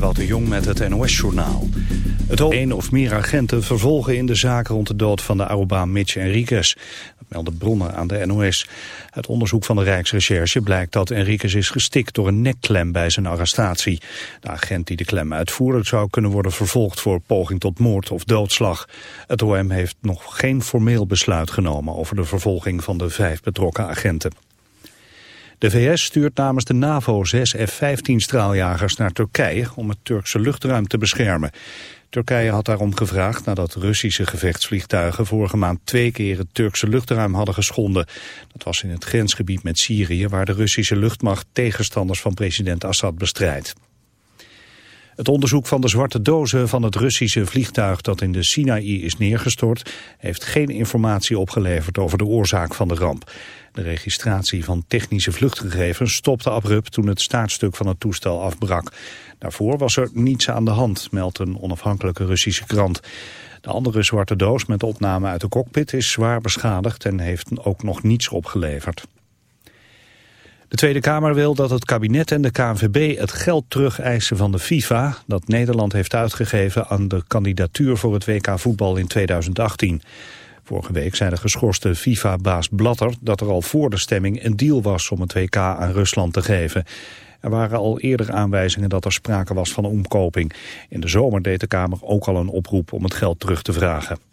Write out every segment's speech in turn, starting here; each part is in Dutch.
Ewout de Jong met het NOS-journaal. Het één of meer agenten vervolgen in de zaak rond de dood van de Arubaan Mitch Enriquez. Dat melden bronnen aan de NOS. Het onderzoek van de Rijksrecherche blijkt dat Enriquez is gestikt door een nekklem bij zijn arrestatie. De agent die de klem uitvoerde zou kunnen worden vervolgd voor poging tot moord of doodslag. Het OM heeft nog geen formeel besluit genomen over de vervolging van de vijf betrokken agenten. De VS stuurt namens de NAVO zes F-15 straaljagers naar Turkije om het Turkse luchtruim te beschermen. Turkije had daarom gevraagd nadat Russische gevechtsvliegtuigen vorige maand twee keer het Turkse luchtruim hadden geschonden. Dat was in het grensgebied met Syrië waar de Russische luchtmacht tegenstanders van president Assad bestrijdt. Het onderzoek van de zwarte dozen van het Russische vliegtuig dat in de Sinaï is neergestort heeft geen informatie opgeleverd over de oorzaak van de ramp. De registratie van technische vluchtgegevens stopte abrupt toen het staartstuk van het toestel afbrak. Daarvoor was er niets aan de hand, meldt een onafhankelijke Russische krant. De andere zwarte doos met opname uit de cockpit is zwaar beschadigd en heeft ook nog niets opgeleverd. De Tweede Kamer wil dat het kabinet en de KNVB het geld terugeisen van de FIFA... dat Nederland heeft uitgegeven aan de kandidatuur voor het WK voetbal in 2018. Vorige week zei de geschorste FIFA-baas Blatter dat er al voor de stemming een deal was om het WK aan Rusland te geven. Er waren al eerder aanwijzingen dat er sprake was van omkoping. In de zomer deed de Kamer ook al een oproep om het geld terug te vragen.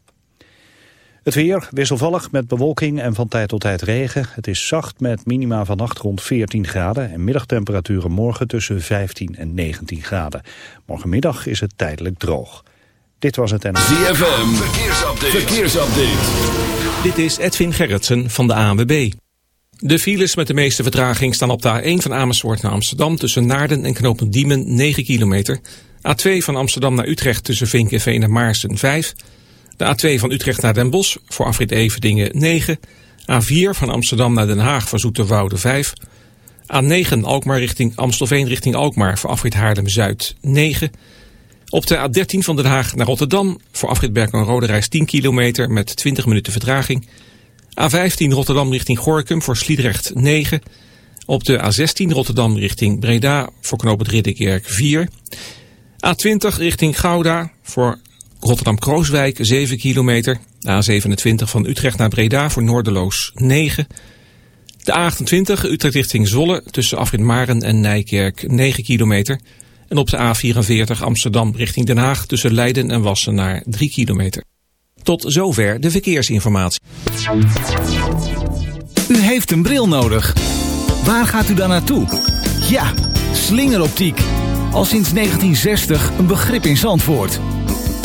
Het weer wisselvallig met bewolking en van tijd tot tijd regen. Het is zacht met minima vannacht rond 14 graden en middagtemperaturen morgen tussen 15 en 19 graden. Morgenmiddag is het tijdelijk droog. Dit was het en... Verkeersupdate. verkeersupdate. Dit is Edwin Gerritsen van de ANWB. De files met de meeste vertraging staan op de A1 van Amersfoort naar Amsterdam... tussen Naarden en Knopen Diemen 9 kilometer. A2 van Amsterdam naar Utrecht tussen Vinkenveen en Maarsen 5. De A2 van Utrecht naar Den Bosch voor afrit Everdingen 9. A4 van Amsterdam naar Den Haag voor Zoeterwoude 5. A9 Alkmaar richting Amstelveen richting Alkmaar voor afrit Haarlem-Zuid 9... Op de A13 van Den Haag naar Rotterdam voor afrit Berkel Rode reis 10 kilometer met 20 minuten vertraging. A15 Rotterdam richting Gorkum voor Sliedrecht 9. Op de A16 Rotterdam richting Breda voor knooppunt Ridderkerk 4. A20 richting Gouda voor Rotterdam-Krooswijk 7 kilometer. A27 van Utrecht naar Breda voor Noorderloos 9. De A28 Utrecht richting Zwolle tussen Afrit Maren en Nijkerk 9 kilometer. En op de A44 Amsterdam richting Den Haag tussen Leiden en Wassenaar 3 kilometer. Tot zover de verkeersinformatie. U heeft een bril nodig. Waar gaat u dan naartoe? Ja, slingeroptiek. Al sinds 1960 een begrip in Zandvoort.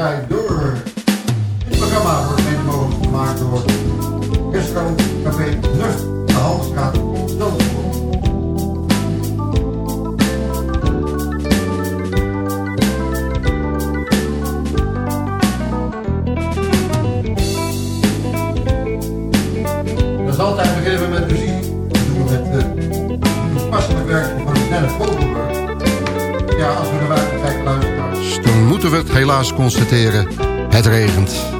tijd door. Het programma wordt mede mogelijk gemaakt door Restaurant Café Lucht, de Halsstraat, Zandvoort. Zoals altijd beginnen we met muziek. We doen eh, het passende werk van Dennis Vogelberg. Ja, als we we helaas constateren. Het regent.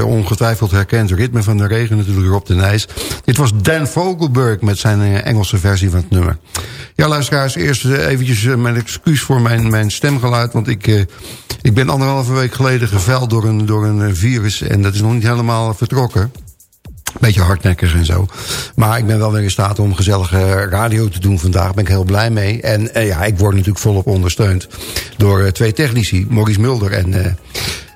Ongetwijfeld herkend. Ritme van de regen natuurlijk op de Nijs. Dit was Dan Vogelberg met zijn eh, Engelse versie van het nummer. Ja, luisteraars, eerst eh, eventjes eh, mijn excuus voor mijn, mijn stemgeluid. Want ik, ik ben anderhalve week geleden geveld door een, door een virus. En dat is nog niet helemaal vertrokken. Beetje hardnekkig en zo. Maar ik ben wel weer in staat om gezellige radio te doen vandaag. Daar ben ik heel blij mee. En ja, ik word natuurlijk volop ondersteund door twee technici. Maurice Mulder en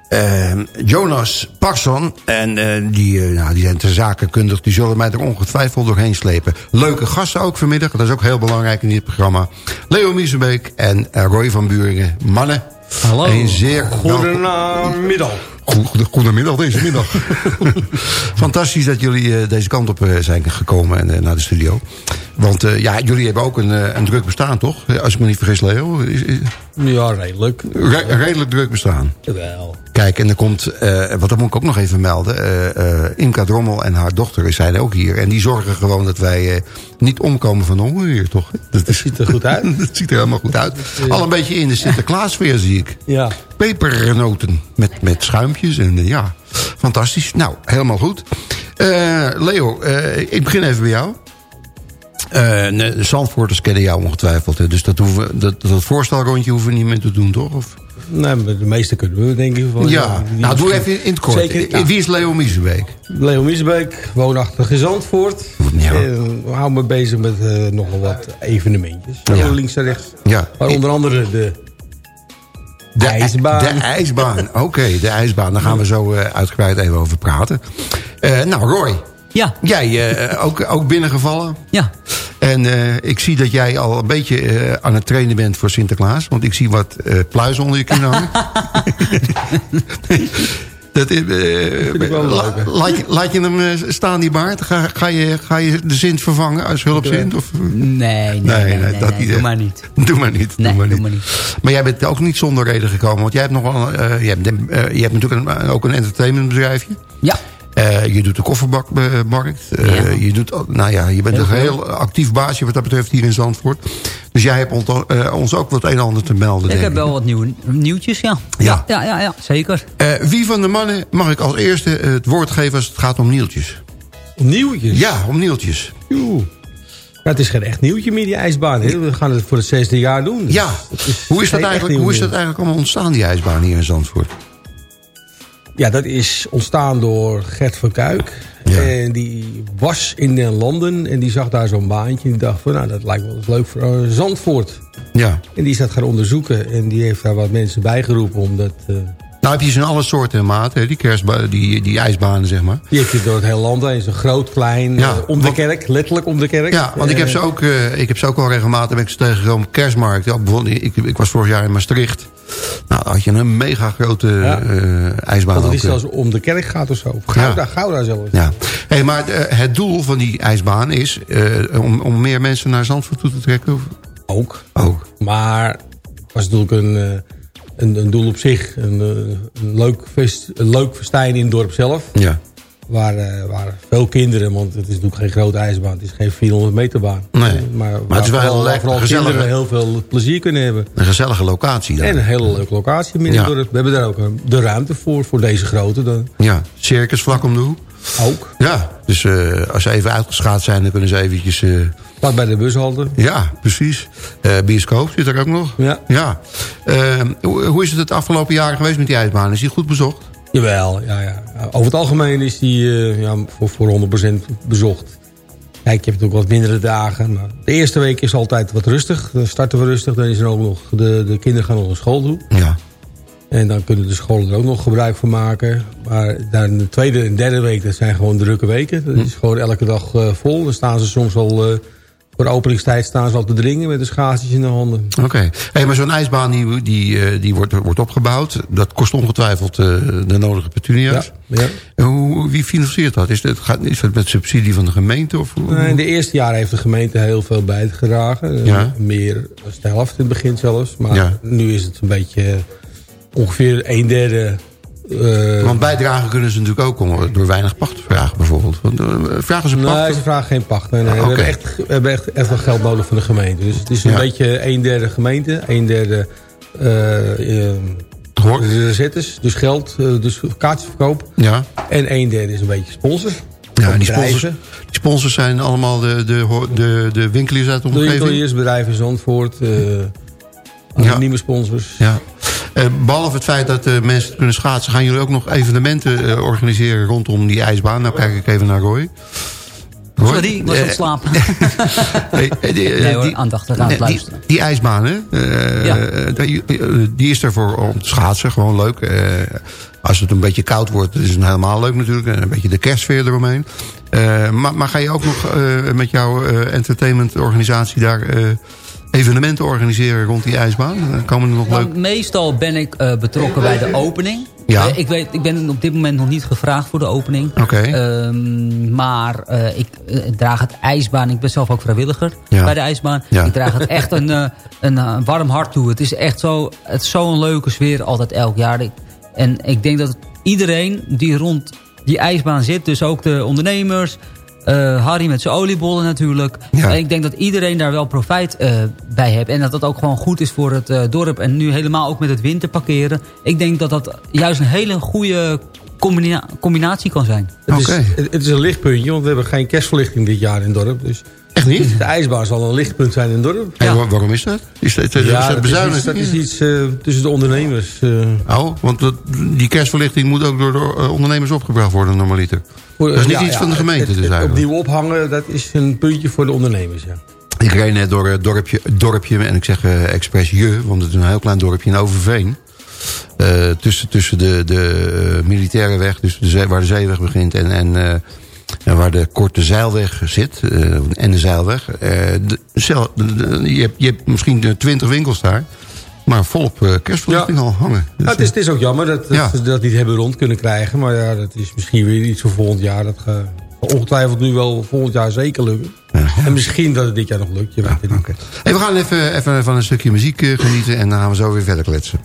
eh, Jonas Parson. En eh, die, eh, nou, die zijn te zakenkundig. Die zullen mij er ongetwijfeld doorheen slepen. Leuke gasten ook vanmiddag. Dat is ook heel belangrijk in dit programma. Leo Miesenbeek en eh, Roy van Buringen. Mannen. Hallo. Een zeer Goedemiddag. Goede- Goedemiddag deze middag. Fantastisch dat jullie eh, deze kant op eh, zijn gekomen en, naar de studio. Want eh, ja, jullie hebben ook een, eh, een druk bestaan, toch? Als ik me niet vergis, Leo. Is- is- Ja, redelijk. re- redelijk druk bestaan. Wel. Kijk, en er komt, eh, wat dat moet ik ook nog even melden... eh, Imka Drommel en haar dochter zijn ook hier. En die zorgen gewoon dat wij niet omkomen van honger hier, toch? Dat, Ziet er goed uit. dat ziet er helemaal goed uit. Al een beetje in de Sinterklaasfeer, zie ik. Ja. Pepernoten met, met schuimpjes. En ja, fantastisch. Nou, helemaal goed. Leo, ik begin even bij jou. Nee, de Zandvoorters kennen jou ongetwijfeld. Hè? Dus dat, hoeven, we- dat, dat voorstelrondje hoeven we niet meer te doen, toch? Of? Nee, maar de meeste kunnen we, denk ik. Van, ja, nou doe even in het kort. Zeker, ja. Wie is Leo Miezenbeek? Leo Miesbeek, woonachtig in Zandvoort. Ja. En we houden me bezig met eh, nogal wat evenementjes. Ja. Links en rechts. Ja. Maar onder andere de De ijsbaan. De ijsbaan, oké, de ijsbaan. Daar gaan we zo eh, uitgebreid even over praten. Eh, nou, Roy, Ja, jij eh, ook, ook binnengevallen. ja. En eh, ik zie dat jij al een beetje eh, aan het trainen bent voor Sinterklaas. Want ik zie wat eh pluizen onder je kin hangen. dat is, la- laat, je, laat je hem staan, die baard? Ga, ga, je, ga je de zint vervangen als hulpzint? Of? Nee, nee, nee, nee, nee, dat niet, doe maar niet. Doe maar niet. Doe maar niet. maar niet. Maar jij bent ook niet zonder reden gekomen. Want jij hebt nog wel, je, hebt, je hebt natuurlijk een, ook een entertainmentbedrijfje. Ja, Eh, je doet de kofferbakmarkt. Eh, Ja. je, doet, nou ja, je bent Heel een heel actief baasje wat dat betreft hier in Zandvoort. Dus jij hebt ons, eh, ons ook wat een en ander te melden, ik denk heb wel wat nieuwe, nieuwtjes, ja. Ja. Ja, ja, ja, zeker. Eh, wie van de mannen mag ik als eerste het woord geven als het gaat om nieltjes? nieuwtjes. Ja, om nieltjes. Oeh. Ja, het is geen echt nieuwtje meer, die ijsbaan. We gaan het voor het zesde jaar doen. Ja, hoe is, dat eigenlijk, nieuw hoe is dat eigenlijk allemaal ontstaan, die ijsbaan hier in Zandvoort? Ja, dat is ontstaan door Gert van Kuik. Ja. En die was in den landen en die zag daar zo'n baantje. En die dacht van, nou, dat lijkt wel eens leuk voor eh, Zandvoort. Ja. En die is dat gaan onderzoeken. En die heeft daar wat mensen bijgeroepen om dat... eh, Nou heb je ze in alle soorten en maten, die, die, die ijsbanen, zeg maar. die heb je door het hele land heen. Zo groot, klein, Ja, eh, om de want- kerk. Letterlijk om de kerk. Ja, want ik heb Eh, ze ook, eh, ik heb ze ook al regelmatig ben ik ze tegengekomen. Kerstmarkt. Ja, bijvoorbeeld, ik, ik was vorig jaar in Maastricht. Nou, had je een mega grote Ja. eh, ijsbaan. Want het is zelfs om de kerk gaat of zo. Gouda, Ja. Gouda zelfs. Ja. Hey, maar het doel van die ijsbaan is om, om meer mensen naar Zandvoort toe te trekken? Of? Ook. Ook. Maar het was natuurlijk een, een, een doel op zich. Een, eh, een, leuk, fest, een leuk festijn in het dorp zelf. Ja. Waar, eh, waar veel kinderen, want het is natuurlijk geen grote ijsbaan. Het is geen 400 meter baan. Nee. Eh, Maar, Maar het is wel heel lekker, vooral gezellig, kinderen heel veel plezier kunnen hebben. Een gezellige locatie daar. En een hele leuke locatie Ja. We hebben daar ook een- de ruimte voor, voor deze grote. Dan. Ja, circus vlak om de hoek. Ook. Ja, dus eh, als ze even uitgeschaad zijn, dan kunnen ze eventjes... eh, Vlak bij de bushalte. ja, precies. Eh bioscoop zit er ook nog. Ja. ja. Eh, hoe, hoe is het het afgelopen jaar geweest met die ijsbaan? Is die goed bezocht? Jawel, ja, ja. Over het algemeen is die eh, ja, voor, voor 100% bezocht. Kijk, je hebt ook wat mindere dagen. Maar de eerste week is altijd wat rustig. Dan starten we rustig. Dan is er ook nog, de, de kinderen gaan nog naar school toe. Ja. En dan kunnen de scholen er ook nog gebruik van maken. Maar dan de tweede en derde week, dat zijn gewoon drukke weken. Dat is gewoon elke dag vol. Dan staan ze soms al... voor de openingstijd staan ze al te dringen met de schaatsjes in de handen. Oké. Hey, maar zo'n ijsbaan die, die, eh, die wordt, wordt opgebouwd. Dat kost ongetwijfeld eh, de nodige petunia's. Ja, ja. En Hoe, wie financiert dat? Is, dat? gaat, is dat met subsidie van de gemeente? Of, Nou, in de eerste jaren heeft de gemeente heel veel bijgedragen. Eh. Meer dan de helft in het begin zelfs. Maar nu is het een beetje ongeveer een derde... eh, Want bijdragen kunnen ze natuurlijk ook om, door weinig pacht te vragen bijvoorbeeld. Want, eh, vragen ze pacht? Nee, ze vragen geen pacht. Nee, nee. Ah, We hebben echt, we hebben echt, echt wel geld nodig van de gemeente. Dus het is een Ja. beetje een derde gemeente, een derde uh, Hoor. zetters. Dus geld, dus kaartjesverkoop. Ja. En een derde is een beetje sponsor. Ja, die sponsors, die sponsors zijn allemaal de, de, de, de winkeliers uit de De omgeving? winkeliers, bedrijven Zandvoort. Uh, Ja. Anonieme sponsors. Ja. Eh, behalve het feit dat eh, mensen kunnen schaatsen... gaan jullie ook nog evenementen eh, organiseren rondom die ijsbaan. Nou kijk ik even naar Roy. Roy? Sorry, ik was aan het slapen. die, nee hoor, die- aandachtig aan het die, luisteren. die ijsbaan, hè? Ja. die, die is er voor om te schaatsen, gewoon leuk. Als het een beetje koud wordt, is het helemaal leuk natuurlijk. En een beetje de kerstsfeer eromheen. Uh, maar, maar, ga je ook nog met jouw entertainmentorganisatie daar evenementen organiseren rond die ijsbaan? Komen er nog nou, leuk... Meestal ben ik betrokken bij de opening. Ja. ik, weet, ik ben op dit moment nog niet gevraagd voor de opening. Oké. Okay. Um, maar ik draag het ijsbaan. Ik ben zelf ook vrijwilliger ja. bij de ijsbaan. Ja. Ik draag het echt een, een, warm hart toe. Het is echt zo, het zo'n leuke sfeer altijd elk jaar. En ik denk dat iedereen die rond die ijsbaan zit, dus ook de ondernemers... Uh, Harry met zijn oliebollen natuurlijk. Ja. En ik denk dat iedereen daar wel profijt uh, bij heeft. En dat dat ook gewoon goed is voor het uh, dorp. En nu helemaal ook met het winterparkeren. Ik denk dat dat juist een hele goede combina combinatie kan zijn. Het, is, het, het, is een lichtpuntje, want we hebben geen kerstverlichting dit jaar in het dorp. Dus Echt niet? De ijsbaan zal een lichtpunt zijn in het dorp. En ja. waarom is dat? Is dat, is ja, dat bezuinigd? Dat is iets uh, tussen de ondernemers. Uh. Oh, want dat, die kerstverlichting moet ook door de ondernemers opgebracht worden normaliter. Dat is niet ja, iets van de gemeente het, dus eigenlijk. Opnieuw ophangen, dat is een puntje voor de ondernemers, ja. Ik reed net door het dorpje, dorpje en ik zeg uh, expres je, want het is een heel klein dorpje in Overveen. Uh, tussen, tussen de, de militaire weg, dus de zee, waar de zeeweg begint en, en, uh, en waar de korte zeilweg zit, uh, en de zeilweg. De, je, hebt, je hebt misschien twintig winkels daar, maar volop kerstverlichting ja. al hangen. Dus ja, het, is, het is ook jammer dat, dat, ja. dat, niet hebben rond kunnen krijgen, maar ja, dat is misschien weer iets voor volgend jaar. Dat gaat ongetwijfeld nu wel volgend jaar zeker lukken. En misschien dat het dit jaar nog lukt, je weet het niet. Okay. Hey, we gaan even, even van een stukje muziek genieten en dan gaan we zo weer verder kletsen.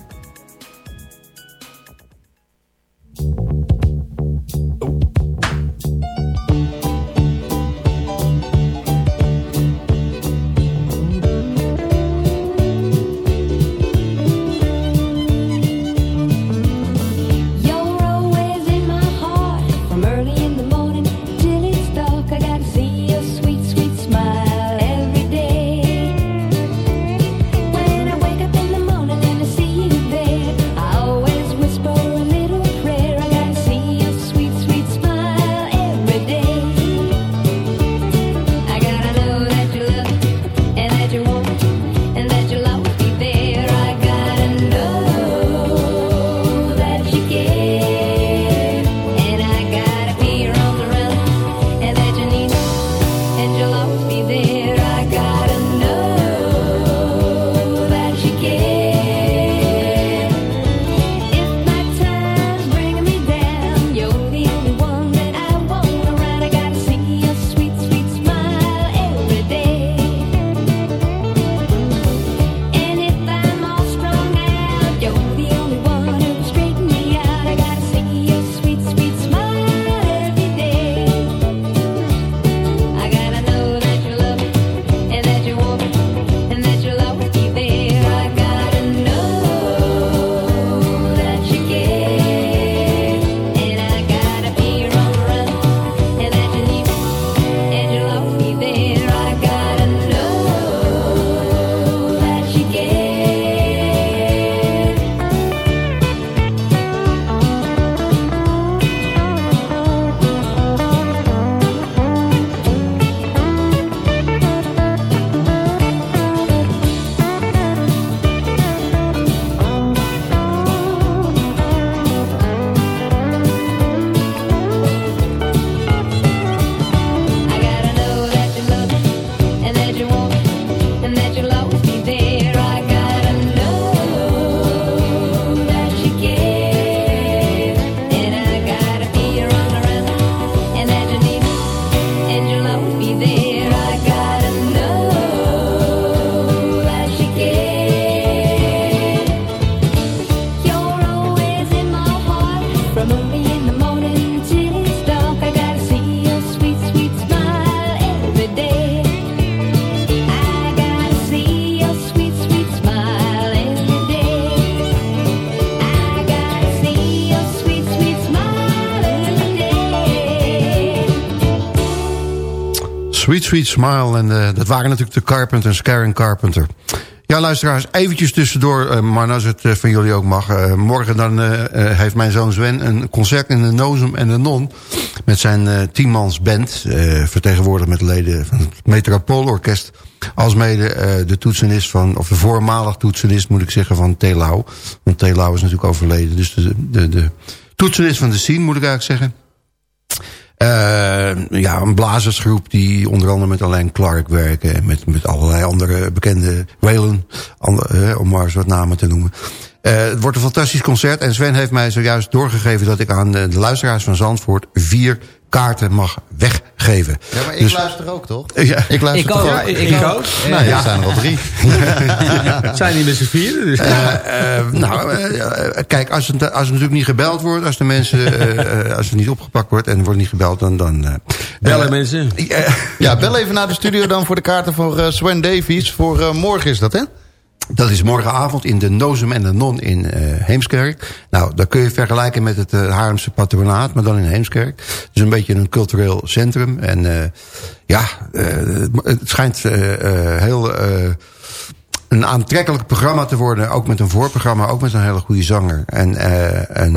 Sweet Sweet Smile. En uh, dat waren natuurlijk de Carpenters, Karen Carpenter. Ja, luisteraars, eventjes tussendoor, uh, maar als het uh, van jullie ook mag. Morgen dan heeft mijn zoon Sven een concert in de Nozem en de Non... met zijn tienmans band, vertegenwoordigd met leden van het Metropoolorkest... als mede de toetsenist van, of de voormalig toetsenist moet ik zeggen, van Telau. Want Telau is natuurlijk overleden, dus de, de, de toetsenist van de scene, moet ik eigenlijk zeggen. Uh, ja, een blazersgroep die onder andere met Alain Clark werken. Met, met allerlei andere bekende Waylon, uh, om maar eens wat namen te noemen. Uh, het wordt een fantastisch concert. En Sven heeft mij zojuist doorgegeven dat ik aan de luisteraars van Zandvoort vier kaarten mag weggeven. Ja, maar ik dus, luister ook, toch? Ja. Ik luister ik ook. ook? Ja, ik, ik ook. Nou, ja, er zijn er al drie. Het zijn niet met z'n vieren. Dus. Uh, uh, nou, uh, kijk, als het, als het natuurlijk niet gebeld wordt... als de mensen, als het niet opgepakt wordt en er wordt niet gebeld... dan... dan Bellen mensen. ja, bel even naar de studio dan voor de kaarten voor Sven Davies. Voor morgen is dat, hè? Dat is morgenavond in de Nozem en de Non in uh, Heemskerk. Nou, dat kun je vergelijken met het uh, Haarlemse patronaat, maar dan in Heemskerk. Is een beetje een cultureel centrum. En uh, ja, het schijnt heel een aantrekkelijk programma te worden. Ook met een voorprogramma, ook met een hele goede zanger. En, en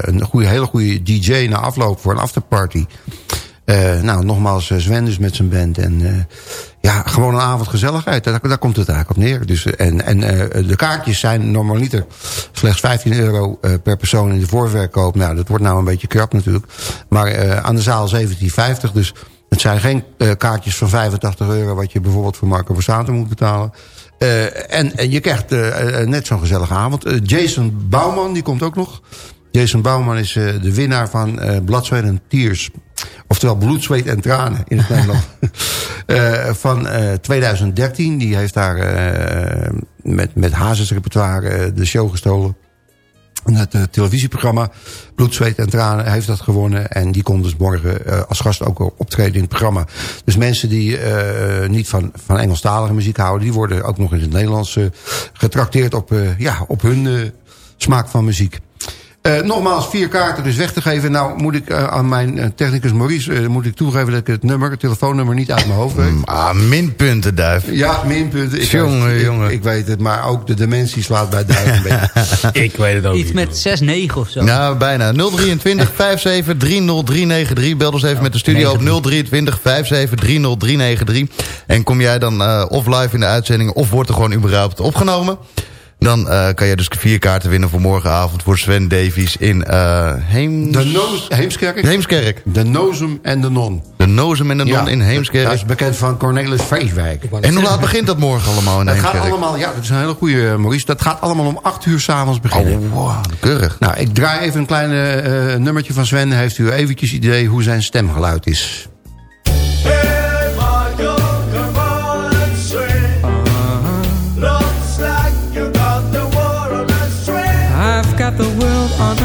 een goede, hele goede DJ na afloop voor een afterparty. Uh, nou, nogmaals, Sven dus met zijn band. En uh, ja, gewoon een avond gezelligheid. Daar, komt het eigenlijk op neer. Dus, en en de kaartjes zijn normaliter slechts 15 euro per persoon in de voorverkoop. Nou, dat wordt nou een beetje krap natuurlijk. Maar aan de zaal 17,50. Dus het zijn geen kaartjes van 85 euro... wat je bijvoorbeeld voor Marco Versato moet betalen. en, en je krijgt net zo'n gezellige avond. Jason Bouwman, die komt ook nog. Jason Bouwman is de winnaar van Bladzweet en Tears... Oftewel bloed, zweet en tranen in het Nederlands. uh, van uh, 2013. Die heeft daar uh, met, met Hazes repertoire de show gestolen. Het uh, televisieprogramma Bloed, Zweet en Tranen heeft dat gewonnen. En die komt dus morgen als gast ook optreden in het programma. Dus mensen die niet van, van Engelstalige muziek houden... die worden ook nog in het Nederlands getrakteerd op, ja, op hun smaak van muziek. Uh, nogmaals, vier kaarten dus weg te geven. Nou moet ik uh, aan mijn uh, technicus Maurice moet ik toegeven dat ik het nummer, het telefoonnummer niet uit mijn hoofd weet. Mm, ah, minpunten, Duif. Ja, minpunten. Ik jongen, weet, jongen. Ik, ik, weet het, maar ook de dimensie slaat bij Duif een beetje. ik weet het ook Iets niet. met 6-9 of zo. Nou, bijna. 023 57 30393. Bel ons even met de studio op 023 57 30393. En kom jij dan of live in de uitzending of wordt er gewoon überhaupt opgenomen? Dan uh, kan je dus vier kaarten winnen voor morgenavond voor Sven Davies in uh, Heems... De Noos, Heemskerk? Heemskerk. De Nozem en de Non. De Nozem en de Non ja, in Heemskerk. Dat is bekend van Cornelis Vreeswijk. En hoe laat begint dat morgen allemaal in dat Heemskerk? Gaat allemaal, ja, dat is een hele goede Maurice. Dat gaat allemaal om acht uur s'avonds beginnen. Oh, wow, keurig. Nou, ik draai even een klein uh, nummertje van Sven. Heeft u eventjes idee hoe zijn stemgeluid is?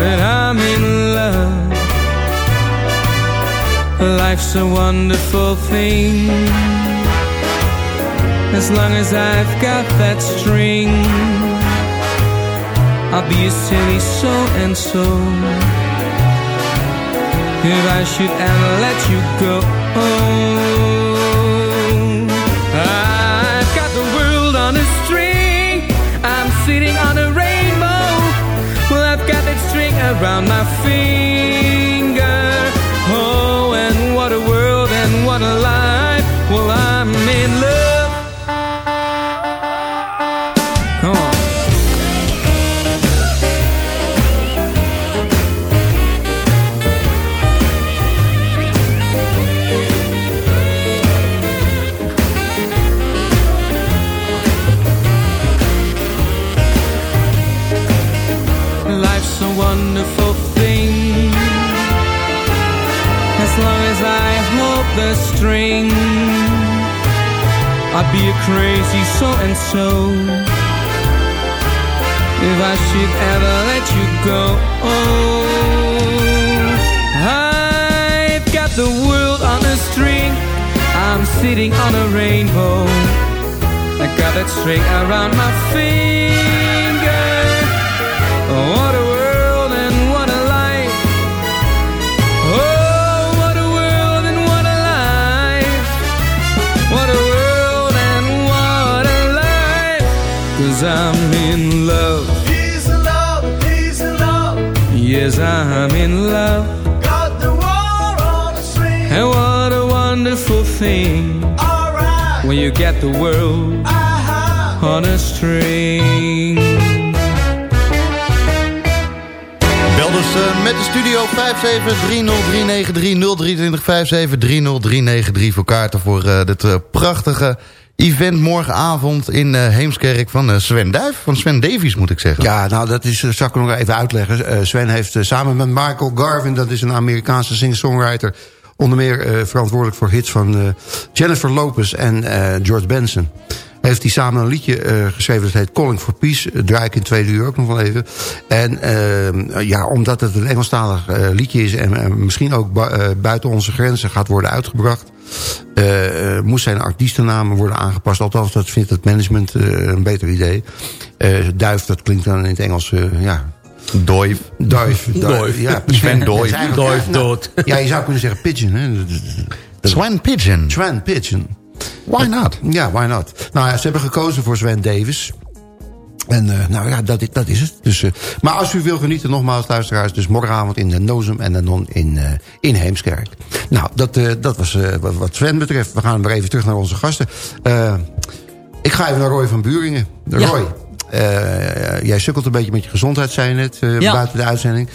that I'm in love? Life's a wonderful thing. As long as I've got that string I'll be a silly so and so If I should ever let you go around my finger. 5730393 023 5730393 voor kaarten voor eh, dit eh, prachtige event morgenavond in eh, Heemskerk van Sven Duif. Van Sven Davies moet ik zeggen. Ja, nou, dat is, zal ik nog even uitleggen. Sven heeft samen met Michael Garvin, dat is een Amerikaanse singer-songwriter... onder meer verantwoordelijk voor hits van Jennifer Lopez en George Benson... heeft hij samen een liedje eh, geschreven, dat heet Calling for Peace. Dat draai ik in tweede uur ook nog wel even. En eh, ja, omdat het een Engelstalig eh, liedje is... en misschien ook bu- eh, buiten onze grenzen gaat worden uitgebracht... moest zijn artiestennamen worden aangepast. Althans, dat vindt het management een beter idee. Eh, duif, dat klinkt dan in het Engels, ja... Doif. Duif. Duif. Ja, Sven Doif. Doif nou, dood. Ja, je zou kunnen zeggen pigeon. Hè? Sven Pigeon. Sven Pigeon. Why not? Ja, why not? Nou ja, ze hebben gekozen voor Sven Davis. En eh, nou ja, dat, is- dat is het. Dus, eh, maar als u wil genieten, nogmaals luisteraars... dus morgenavond in de Nozem en Non in, eh, in Heemskerk. Nou, dat, dat was wat, Sven betreft. We gaan weer even terug naar onze gasten. Ik ga even naar Roy van Buringen. Roy, jij sukkelt een beetje met je gezondheid, zei je net, eh, Ja. buiten de uitzending.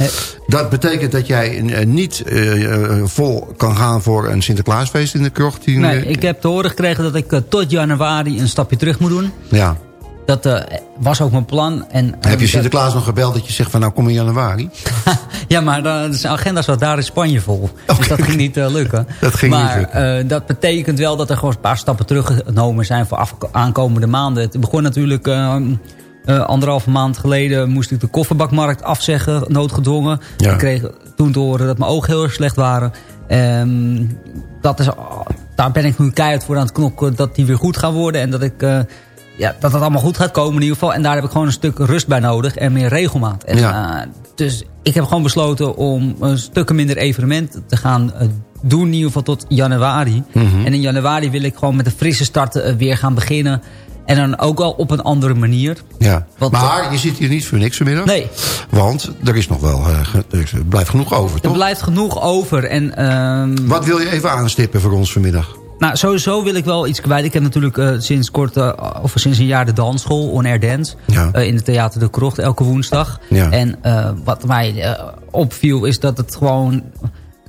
Dat betekent dat jij eh, niet eh, eh, vol kan gaan voor een Sinterklaasfeest in de krocht. Die, Nee, ik heb te horen gekregen dat ik eh, tot januari een stapje terug moet doen. Ja. Dat eh, was ook mijn plan. En, eh, Heb je Sinterklaas nog gebeld dat je zegt van nou kom in januari? Ja, maar uh, zijn agenda zat daar in Spanje vol. Dus dat ging niet uh, lukken. Dat ging niet maar lukken. uh, dat betekent wel dat er gewoon een paar stappen teruggenomen zijn voor aankomende maanden. Het begon natuurlijk uh, anderhalve maand geleden moest ik de kofferbakmarkt afzeggen, noodgedwongen. Ja. Ik kreeg toen te horen dat mijn ogen heel erg slecht waren. Um, dat is, daar ben ik nu keihard voor aan het knokken dat die weer goed gaan worden. En dat ik uh, ja, dat het allemaal goed gaat komen in ieder geval. En daar heb ik gewoon een stuk rust bij nodig en meer regelmaat. En, Ja. uh, dus ik heb gewoon besloten om een stukken minder evenementen te gaan doen. In ieder geval tot januari. Mhm. En in januari wil ik gewoon met een frisse start weer gaan beginnen. En dan ook al op een andere manier. Ja. Want, maar je zit hier niet voor niks vanmiddag. Nee. Want er is nog wel, uh, er blijft genoeg over, toch? Er blijft genoeg over. En, uh, Wat wil je even aanstippen voor ons vanmiddag? Nou, sowieso wil ik wel iets kwijt. Ik heb natuurlijk uh, sinds kort, uh, of sinds een jaar de dansschool, On Air Dance. Ja. Uh, in het Theater de Krocht, elke woensdag. Ja. En wat mij opviel is dat het gewoon,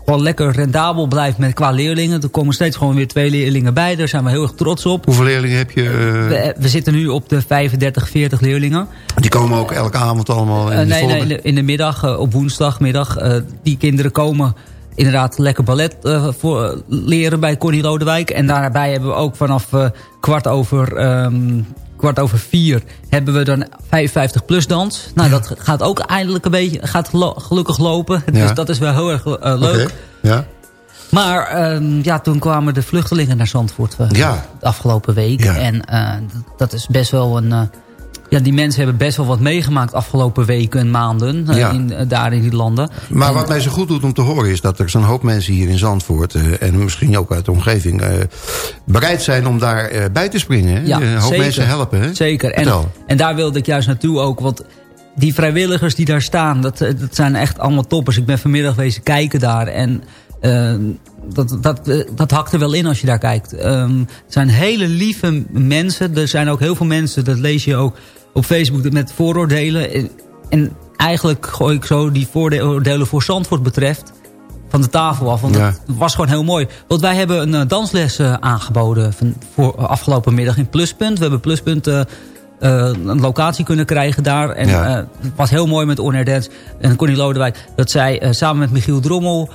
gewoon lekker rendabel blijft met, qua leerlingen. Er komen steeds gewoon weer twee leerlingen bij. Daar zijn we heel erg trots op. Hoeveel leerlingen heb je? We, we, zitten nu op de 35, 40 leerlingen. Die komen ook elke avond allemaal in de Nee, nee in, de, in de middag, op woensdagmiddag. die kinderen komen inderdaad lekker ballet uh, voor, leren bij Connie Lodewijk. En daarbij hebben we ook vanaf uh, kwart, over, um, kwart over vier... hebben we dan 55 plus dans. Nou, dat gaat ook eindelijk een beetje gaat lo gelukkig lopen. Ja. Dus dat is wel heel erg leuk. Okay. Ja. Maar um, ja, toen kwamen de vluchtelingen naar Zandvoort ja. de afgelopen week. Ja. En dat is best wel een... Ja, die mensen hebben best wel wat meegemaakt afgelopen weken en maanden. Ja. In, daar in die landen. Maar en, wat mij zo goed doet om te horen is dat er zo'n hoop mensen hier in Zandvoort... Uh, en misschien ook uit de omgeving... Uh, bereid zijn om daar uh, bij te springen. Ja, een hoop zeker. mensen helpen. Hè? Zeker. En, en daar wilde ik juist naartoe ook. Want die vrijwilligers die daar staan... dat, dat zijn echt allemaal toppers. Ik ben vanmiddag wezen kijken daar. En dat, dat, dat hakt er wel in als je daar kijkt. Um, het zijn hele lieve mensen. Er zijn ook heel veel mensen, dat lees je ook op Facebook, met vooroordelen. En, en eigenlijk gooi ik zo die vooroordelen voor Zandvoort betreft van de tafel af. Want ja. dat was gewoon heel mooi. Want wij hebben een uh, dansles uh, aangeboden van, voor afgelopen middag in Pluspunt. We hebben Pluspunt... Uh, een locatie kunnen krijgen daar. En ja. uh, het was heel mooi met On Dance en Connie Lodewijk... dat zij uh, samen met Michiel Drommel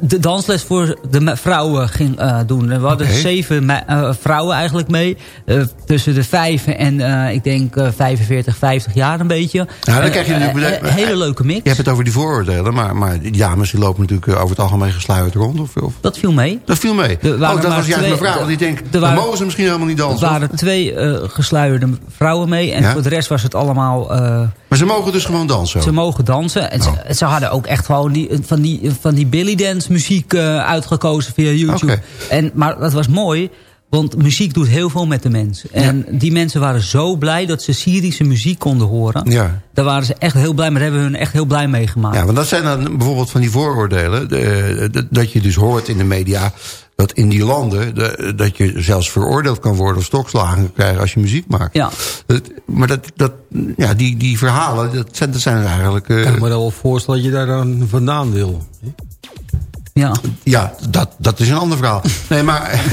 de dansles voor de vrouwen ging doen. We hadden okay. zeven vrouwen eigenlijk mee. tussen de vijf en ik denk 45, 50 jaar een beetje. Ja, dan krijg je natuurlijk... Een hele leuke mix. Je hebt het over die vooroordelen, maar, maar die dames die lopen natuurlijk over het algemeen gesluierd rond. Of, of? Dat viel mee. Dat viel mee. Oh, dat was juist mijn vraag. Want ik denk, dan mogen ze misschien helemaal niet dansen. Er waren twee gesluierde vrouwen mee. En ja? voor de rest was het allemaal... Uh, maar ze mogen dus gewoon dansen? Ze mogen dansen. En oh. ze, ze, hadden ook echt gewoon die, van, die, van die Billy Dance muziek uh, uitgekozen via YouTube. Okay. En, maar dat was mooi. Want muziek doet heel veel met de mensen. En die mensen waren zo blij dat ze Syrische muziek konden horen. Ja. Daar waren ze echt heel blij mee. Daar hebben we hun echt heel blij mee gemaakt. Ja, want dat zijn dan bijvoorbeeld van die vooroordelen. de- de- dat je dus hoort in de media dat in die landen... de- dat je zelfs veroordeeld kan worden of stokslagen kan krijgen als je muziek maakt. Ja. Dat- maar dat, dat, ja, die, die verhalen, dat zijn, dat zijn eigenlijk... eh, Ik kan me wel voorstellen dat je daar dan vandaan wil. Ja. Ja, dat, dat is een ander verhaal. Nee, maar,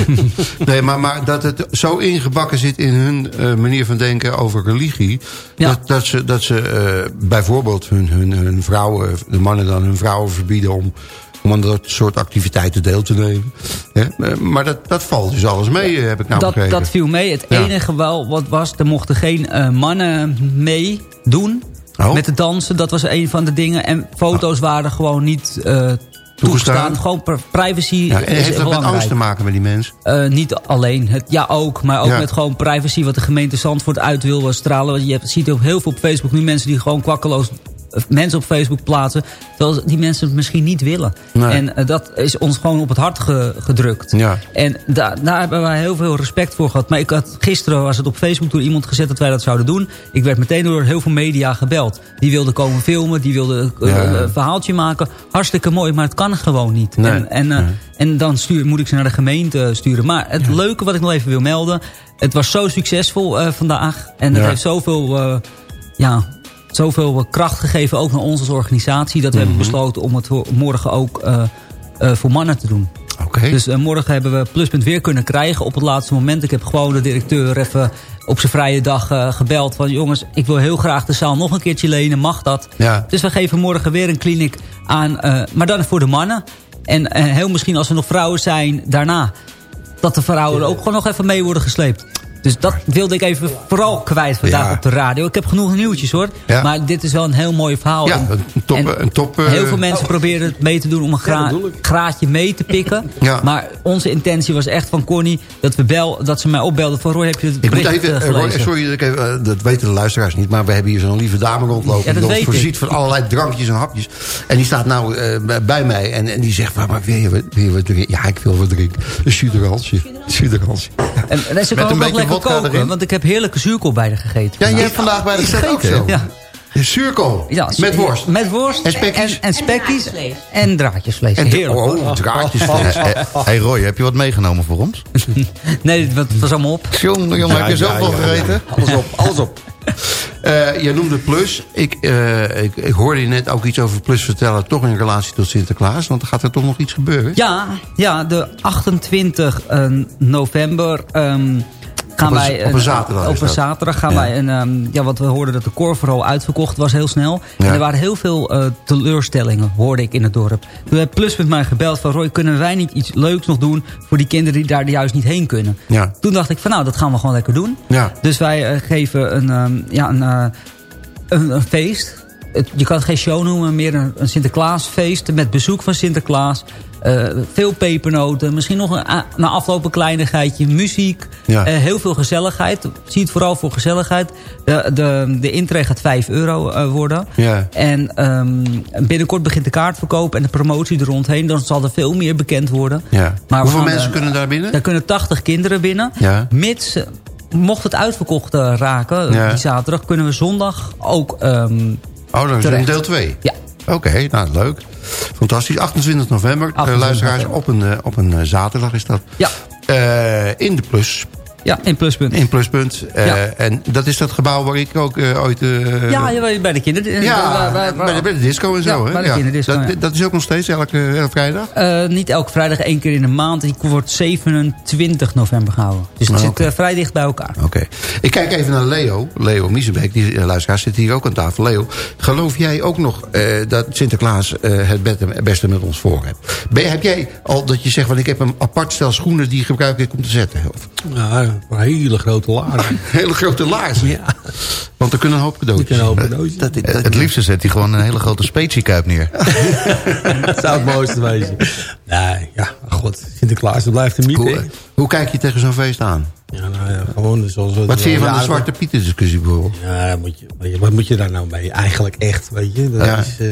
nee, maar, maar dat het zo ingebakken zit in hun eh, manier van denken over religie... Dat, dat ze, dat ze eh, bijvoorbeeld hun, hun, hun vrouwen, de mannen dan hun vrouwen verbieden... om, om aan dat soort activiteiten deel te nemen. Eh, Maar dat, dat valt dus alles mee, heb ik nou dat, begrepen. dat viel mee. Het Ja. enige wel wat was, er mochten geen eh, mannen meedoen Oh. met het dansen. Dat was een van de dingen. En foto's waren gewoon niet eh, toegestaan. Gewoon pri- privacy Ja, en heeft dat met angst te maken met die mensen? Niet alleen. Het, ja, ook. Maar ook Ja. met gewoon privacy. Wat de gemeente Zandvoort uit wil stralen. Want Je ziet ook heel veel op Facebook nu mensen die gewoon kwakkeloos mensen op Facebook plaatsen. Terwijl die mensen het misschien niet willen. Nee. En eh, dat is ons gewoon op het hart ge- gedrukt. Ja. En daar daar hebben wij heel veel respect voor gehad. Maar ik had, gisteren was het op Facebook door iemand gezet dat wij dat zouden doen. Ik werd meteen door heel veel media gebeld. Die wilden komen filmen, die wilden eh, Ja. een verhaaltje maken. Hartstikke mooi, maar het kan gewoon niet. Nee. En, en, eh, en dan stuur, moet ik ze naar de gemeente sturen. Maar het leuke wat ik nog even wil melden. Het was zo succesvol eh, vandaag. En het heeft zoveel, eh, ja, zoveel kracht gegeven. Ook naar ons als organisatie. Dat we Mhm. hebben besloten om het morgen ook eh, eh, voor mannen te doen. Oké. Dus eh, morgen hebben we Pluspunt weer kunnen krijgen op het laatste moment. Ik heb gewoon de directeur even op zijn vrije dag gebeld. Van jongens, ik wil heel graag de zaal nog een keertje lenen. Mag dat? Ja. Dus we geven morgen weer een kliniek aan. maar dan voor de mannen. En heel misschien als er nog vrouwen zijn daarna. Dat de vrouwen ook gewoon nog even mee worden gesleept. Dus dat wilde ik even vooral kwijt vandaag Ja. op de radio. Ik heb genoeg nieuwtjes hoor. Ja. Maar dit is wel een heel mooi verhaal. Ja, En- een top... en Een top eh, Heel veel mensen proberen het mee te doen om een gra- graadje mee te pikken. Ja. Maar onze intentie was echt van Connie dat, we bel, dat ze mij opbelden van Roy, heb je het Ik moet bericht even, eh, eh, Roy, sorry, dat, ik even, dat weten de luisteraars niet, maar we hebben hier zo'n lieve dame rondlopen. Ja, dat die ons ik. voorziet van allerlei drankjes en hapjes. En die staat nou bij- mij en, en die zegt, maar, maar wil, je, wat- wil je wat drinken? Ja, ik wil wat drinken. Een suderhansje. En, en ze kan ook nog lekker koken, erin. want ik heb heerlijke zuurkool bij haar gegeten. Ja, jij vandaag. hebt vandaag bij de dat ook zo? Ja. Zuurkool. Ja, met worst. Met worst. En spekjes. En, en spekjes. En draadjesvlees. En Heerlijk. oh, draadjesvlees. Eh, hey Roy, heb je wat meegenomen voor ons? Nee, het was allemaal op. Jongen, jongen, heb je Ja, zoveel ja, ja, gegeten? Alles op, alles op. Eh je noemde Plus. Ik, eh, ik, ik hoorde je net ook iets over Plus vertellen. Toch in relatie tot Sinterklaas. Want gaat er toch nog iets gebeuren? Ja, ja de 28 eh, november ehm, gaan Op een- wij... op een zaterdag is Op een dat. zaterdag gaan Ja. wij... Een, ehm, ja, wat we hoorden dat de Corvero uitverkocht was heel snel. Ja. En er waren heel veel eh, teleurstellingen, hoorde ik in het dorp. Toen heeft Plus met mij gebeld van... Roy, kunnen wij niet iets leuks nog doen... voor die kinderen die daar juist niet heen kunnen? Ja. Toen dacht ik van nou, dat gaan we gewoon lekker doen. Ja. Dus wij eh, geven een, ehm, ja, een, eh, een, een feest. Het- je kan het geen show noemen, meer een, een Sinterklaasfeest... met bezoek van Sinterklaas. Eh, veel pepernoten, misschien nog een, na afloop een kleinigheidje. Muziek, Ja. eh, heel veel gezelligheid. Zie het vooral voor gezelligheid. De, de, de intree gaat 5 euro eh, worden. Ja. En ehm, binnenkort begint de kaartverkoop en de promotie er rondheen. Dan zal er veel meer bekend worden. Ja. Maar Hoeveel gaan, mensen kunnen daar binnen? Daar kunnen 80 kinderen binnen. Ja. Mits, mocht het uitverkocht raken, Ja. die zaterdag... kunnen we zondag ook ehm, Oh, dan is terecht. deel 2. Ja. Oké, nou leuk. Fantastisch. 28 november. eh, 28 luisteraars, november. op een, eh, op een eh, zaterdag is dat. Ja. Eh, in de Plus. Ja, in pluspunt. In Pluspunt. Eh, Ja. En dat is dat gebouw waar ik ook eh, ooit... eh, ja, ja, bij de kinderen. Ja, Waar- waar- bij, de, bij de disco en zo. Ja, hè? bij de kinderdisco, dat, ja. dat is ook nog steeds elke, elke vrijdag? Eh, niet elke vrijdag, één keer in de maand. Die wordt 27 november gehouden. Dus het Oh, zit vrij dicht bij elkaar. Oké. Ik kijk even naar Leo. Leo Miesenbeek, die luisteraar zit hier ook aan tafel. Leo, geloof jij ook nog eh, dat Sinterklaas eh, het beste met ons voor heeft? Ben, heb jij al dat je zegt, van ik heb een apart stel schoenen die gebruik ik om te zetten? Of Ja, een hele grote laarzen. hele grote laarzen? Ja. Want er kunnen een hoop cadeautjes. kunnen een hoop cadeautjes. Dat, dat, Het liefste zet hij gewoon een hele grote speciekuip neer. Dat zou het mooiste wezen. Nee, ja, god. Sinterklaas, dat blijft een mythe. hoe, hè? hoe kijk je tegen zo'n feest aan? Ja, nou ja, gewoon zoals we... Wat vind je van de Zwarte Pieten discussie bijvoorbeeld? Ja, moet je, wat moet je daar nou mee? Eigenlijk echt, weet je. Dat Ja. is, eh,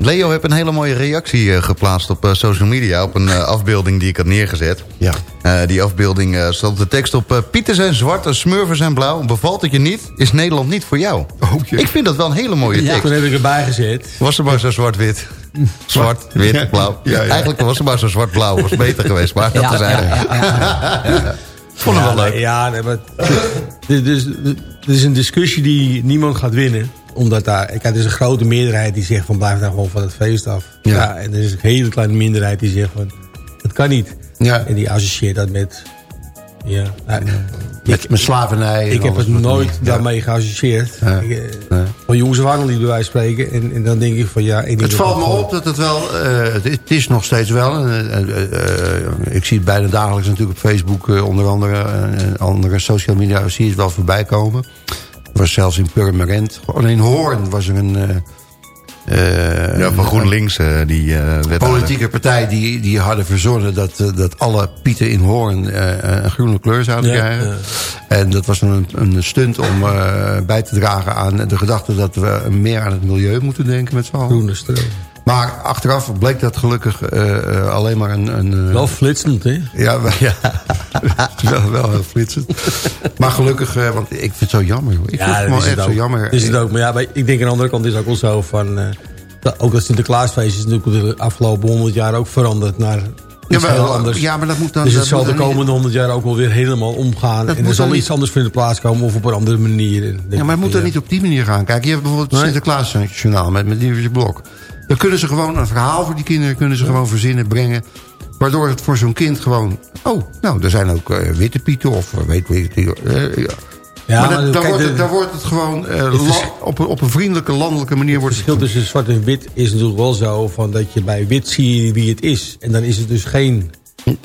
Leo heeft een hele mooie reactie eh, geplaatst op eh, social media... op een eh, afbeelding die ik had neergezet. Ja. Eh, die afbeelding uh, stond de tekst op... Uh, Pieten zijn zwart en smurfen zijn blauw. Bevalt het je niet, is Nederland niet voor jou. Oh, ik vind dat wel een hele mooie Ja, tekst. toen heb ik erbij gezet. Was er maar zo zwart-wit. Zwart, wit, blauw. Ja, ja. Eigenlijk was er maar zo zwart-blauw. Was beter geweest, maar dat Ja, is eigenlijk... Vond het ja, wel leuk. nee, Ja, nee, maar, dit, is, dit is een discussie die niemand gaat winnen. Omdat daar, kijk, er is een grote meerderheid die zegt van blijf daar gewoon van het feest af. Ja. Ja. en er is een hele kleine minderheid die zegt van het kan niet. Ja. En die associeert dat met... Ja, nou, Met, met slavernij. ik heb het nooit Ja. daarmee geassocieerd. Ja. Ik, eh. Van jongens al niet bij wijze van spreken. En, en dan denk ik van ja... Ik Het dat valt dat me op dat het wel... eh, het, is, het is nog steeds wel... eh, ik zie het bijna dagelijks natuurlijk op Facebook... onder andere en andere social media... zie je het wel voorbij komen. Was zelfs in Purmerend... Alleen Hoorn was er een... eh, eh, Ja, van GroenLinks, eh, die eh politieke partij die, die hadden verzonnen dat, dat alle pieten in Hoorn eh, een groene kleur zouden Ja, krijgen. ja. En dat was een, een stunt om eh, bij te dragen aan de gedachte dat we meer aan het milieu moeten denken met z'n allen. Groene stroom. Maar achteraf bleek dat gelukkig eh, eh, alleen maar een... een eh, Wel flitsend, hè? ja, wel, ja. wel, wel heel flitsend. maar gelukkig, want ik vind het zo jammer. Ik vind het gewoon dat is echt zo ook. jammer. Is het ook. Maar ja, maar ik denk aan de andere kant is het ook wel zo van... dat ook dat Sinterklaasfeest is natuurlijk de afgelopen honderd jaar ook veranderd naar iets Jawel, heel anders. ja, maar dat moet dan- Dus het dat zal de dan komende honderd jaar ook wel weer helemaal omgaan. Dat en er zal dan iets anders vinden plaats komen of op een andere manier. Ja, maar het moet ja. er niet op die manier gaan. Kijk, je hebt bijvoorbeeld het Nee. Sinterklaasjournaal met, met Nieuwsje Blok. Dan kunnen ze gewoon een verhaal voor die kinderen kunnen ze gewoon verzinnen, brengen. Waardoor het voor zo'n kind gewoon... Oh, nou, er zijn ook eh, witte pieten of eh, weet ik niet. eh, ja. Ja, maar maar dan, kijk, wordt het, dan wordt het gewoon op, een, op een vriendelijke, landelijke manier... wordt Het verschil tussen zwart en wit is natuurlijk wel zo... Van dat je bij wit zie je wie het is. En dan is het dus geen...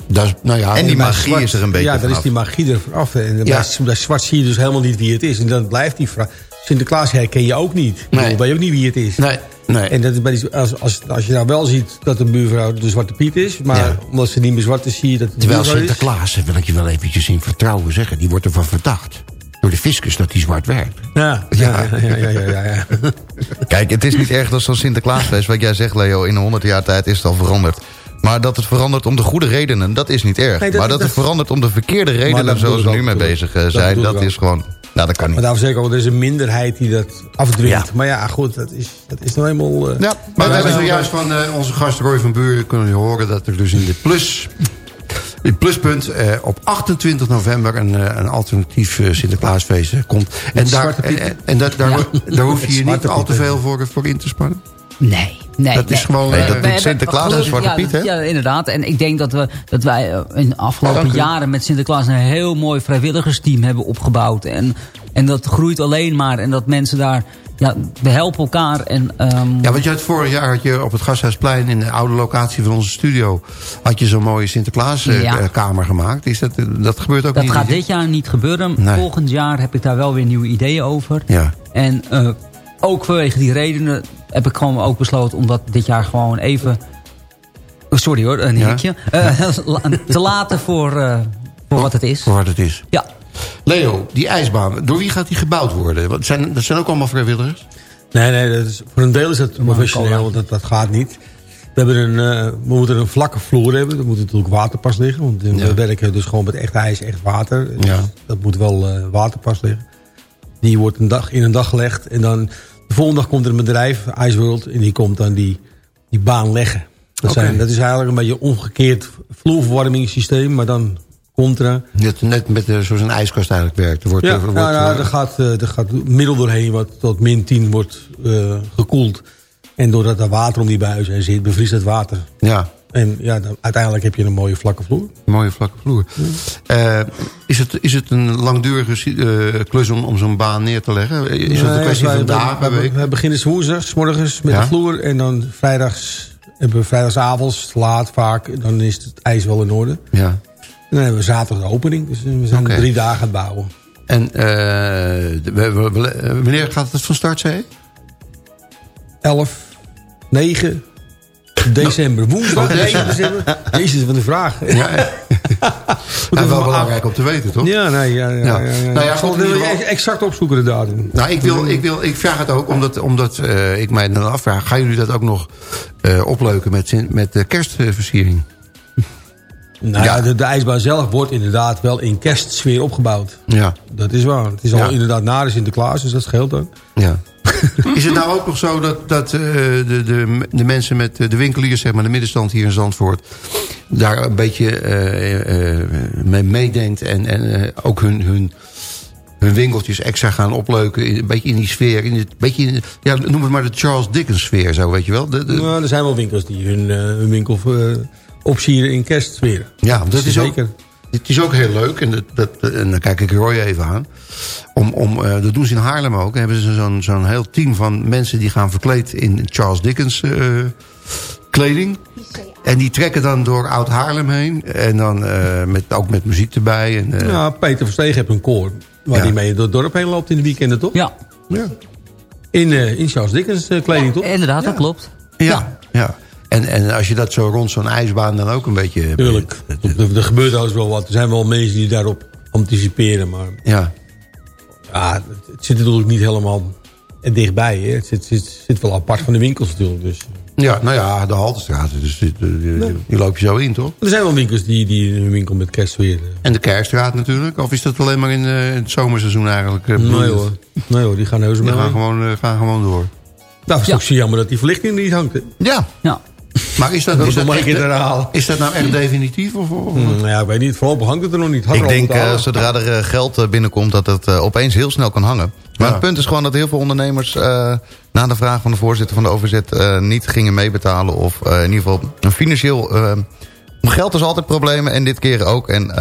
Dat is, nou ja, En die magie zwart- is er een beetje Ja, dan is die magie er vanaf. En Ja. bij, bij zwart zie je dus helemaal niet wie het is. En dan blijft die vraag... Sinterklaas herken je ook niet. Ik Nee. bedoel, weet je ook niet wie het is. Nee, nee. En dat is als, als, als je nou wel ziet dat de buurvrouw de Zwarte Piet is... maar Ja. omdat ze niet meer zwart is, zie je dat het Terwijl is. Sinterklaas, dat wil ik je wel eventjes in vertrouwen zeggen... die wordt ervan verdacht door de fiscus dat hij zwart werkt. Ja, ja, ja, ja, ja, ja. Kijk, het is niet erg dat zo'n Sinterklaasfeest... wat jij zegt, Leo, in 100 jaar tijd is het al veranderd. Maar dat het verandert om de goede redenen, dat is niet erg. Nee, dat- maar dat, dat- het verandert om de verkeerde redenen... zoals we nu ik mee bezig eh, dat zijn, dat ik is gewoon... Nou, dat kan niet. Maar daarom zeg ik al, er is een minderheid die dat afdwingt. Ja. Maar ja, goed, dat is, dat is nou eenmaal... eh, Ja, Maar wij we hebben zijn zojuist van eh, onze gast Roy van Buren kunnen horen... dat er dus in de plus... In pluspunt eh, op 28 november een, eh, een alternatief Sinterklaasfeest komt. En, daar, en, dat, daar, daar hoef je je niet al te veel voor, voor in te spannen. Nee, nee. Dat is nee. gewoon... Nee, eh, dat doet Sinterklaas en Zwarte ja, Piet, hè? Ja, inderdaad. En ik denk dat, we, dat wij eh, in de afgelopen jaren met Sinterklaas een heel mooi vrijwilligersteam hebben opgebouwd. En, en dat groeit alleen maar. En dat mensen daar, ja, we helpen elkaar. En, ehm, Ja, want je had vorig jaar had je op het Gasthuisplein... in de oude locatie van onze studio... had je zo'n mooie Sinterklaaskamer Ja. kamer gemaakt. Is dat, dat gebeurt ook dat niet? gaat dit jaar niet gebeuren. Nee. Volgend jaar heb ik daar wel weer nieuwe ideeën over. Ja. En eh, ook vanwege die redenen heb ik gewoon ook besloten om dat dit jaar gewoon even... Oh, sorry hoor, een Ja. hikje. Eh, te laten voor, eh, voor wat het is. Voor wat het is. Ja. Leo, die ijsbaan, door wie gaat die gebouwd worden? Want zijn, dat zijn ook allemaal vrijwilligers? Nee, nee, dat is, voor een deel is dat professioneel, want dat, dat gaat niet. We, hebben een, eh, we moeten een vlakke vloer hebben. Er moet natuurlijk waterpas liggen. Want we Ja. werken dus gewoon met echt ijs, echt water. Dus Ja. Dat moet wel eh, waterpas liggen. Die wordt een dag, in een dag gelegd. En dan de volgende dag komt er een bedrijf, Iceworld. En die komt dan die, die baan leggen. Dat, zijn, dat is eigenlijk een beetje een omgekeerd vloerverwarmingssysteem. Maar dan contra. Net, net met eh, zoals een ijskast eigenlijk werkt. Er wordt, Ja, er wordt, nou, nou, er, gaat, eh, er gaat middel doorheen wat tot min 10 wordt eh, gekoeld. En doordat er water om die buis heen zit, bevriest het water. ja, En ja, dan, uiteindelijk heb je een mooie vlakke vloer. een mooie vlakke vloer. Eh, is, het, is het een langdurige eh, klus om, om zo'n baan neer te leggen? Is het een kwestie wij- van dagen, wij- week? wij beginnen woensdags, 's morgens met Ja. de vloer. En dan vrijdags hebben we vrijdagavonds, laat vaak. Dan is het ijs wel in orde. Ja. En dan hebben we zaterdag de opening. Dus we zijn drie dagen aan het bouwen. En eh, we- we- we- eh, wanneer gaat het van start, zei je? 11, 9 december. Woensdag Oh, 9 december. Jezus, wat een vraag. Ja. Ja, wel belangrijk om te weten, toch? Ja, nee, ja, ja, Ja. Nou ja, goed, ieder geval- exact opzoeken de datum. Nou, ik, wil, ik, wil, ik vraag het ook omdat, omdat eh, ik mij dan afvraag... gaan jullie dat ook nog eh, opleuken met, met de kerstversiering? Nou ja, de, de ijsbaan zelf wordt inderdaad wel in kerstsfeer opgebouwd. Ja. Dat is waar. Het is al Ja. inderdaad na de Sinterklaas, dus dat scheelt ook. Ja. Is het nou ook nog zo dat, dat eh, de, de, de mensen met de winkeliers, zeg maar, de middenstand hier in Zandvoort, daar een beetje eh, eh, mee meedenkt en, en eh, ook hun, hun, hun winkeltjes extra gaan opleuken, in- een beetje in die sfeer, in het, beetje in, ja, noem het maar de Charles Dickens sfeer, zo weet je wel. De, de- Nou, er zijn wel winkels die hun, hun winkel eh, opsieren in kerstsfeer. Ja, dat is ook, Zeker. het is ook heel leuk. En, dat, dat, en dan kijk ik Roy even aan. Om, om, eh, dat doen ze in Haarlem ook. Dan hebben ze zo'n zo'n heel team van mensen die gaan verkleed in Charles Dickens eh, kleding. En die trekken dan door Oud Haarlem heen. En dan eh, met, ook met muziek erbij. En, eh, Ja, Peter Verstegen heeft een koor waar Ja. hij mee door het dorp heen loopt in de weekenden, toch? Ja, ja. In, eh, in Charles Dickens eh, kleding, toch? inderdaad, dat klopt. ja, ja. En, en als je dat zo rond zo'n ijsbaan dan ook een beetje... Tuurlijk. Er, er gebeurt eens wel wat. Er zijn wel mensen die daarop anticiperen, maar Ja, ja, het, het zit natuurlijk niet helemaal dichtbij. Hè. Het zit, zit, zit wel apart van de winkels natuurlijk. Dus. ja, nou ja, de Haltestraat. Dus die, die, die- die loop je zo in, toch? Er zijn wel winkels die, die hun winkel met kerstsfeer... eh, En de Kerkstraat natuurlijk? Of is dat alleen maar in, eh, in het zomerseizoen eigenlijk? eh, Nee hoor. nee hoor, die gaan heus Die mee. gaan gewoon, eh, gaan gewoon door. Nou, is het ook zo jammer dat die verlichting er niet hangt. hè. Ja. Ja. Maar is dat, is dat, echt, is nou echt definitief? Of, of- Hmm, nou ja, ik weet niet. Voorlopig hangt het er nog niet. Had er Ik denk eh, zodra er eh, geld eh, binnenkomt dat het opeens heel snel kan hangen. Maar Ja. het punt is gewoon dat heel veel ondernemers na de vraag van de voorzitter van de OVZ eh, niet gingen meebetalen. Of in ieder geval een financieel... geld is altijd problemen en dit keer ook. En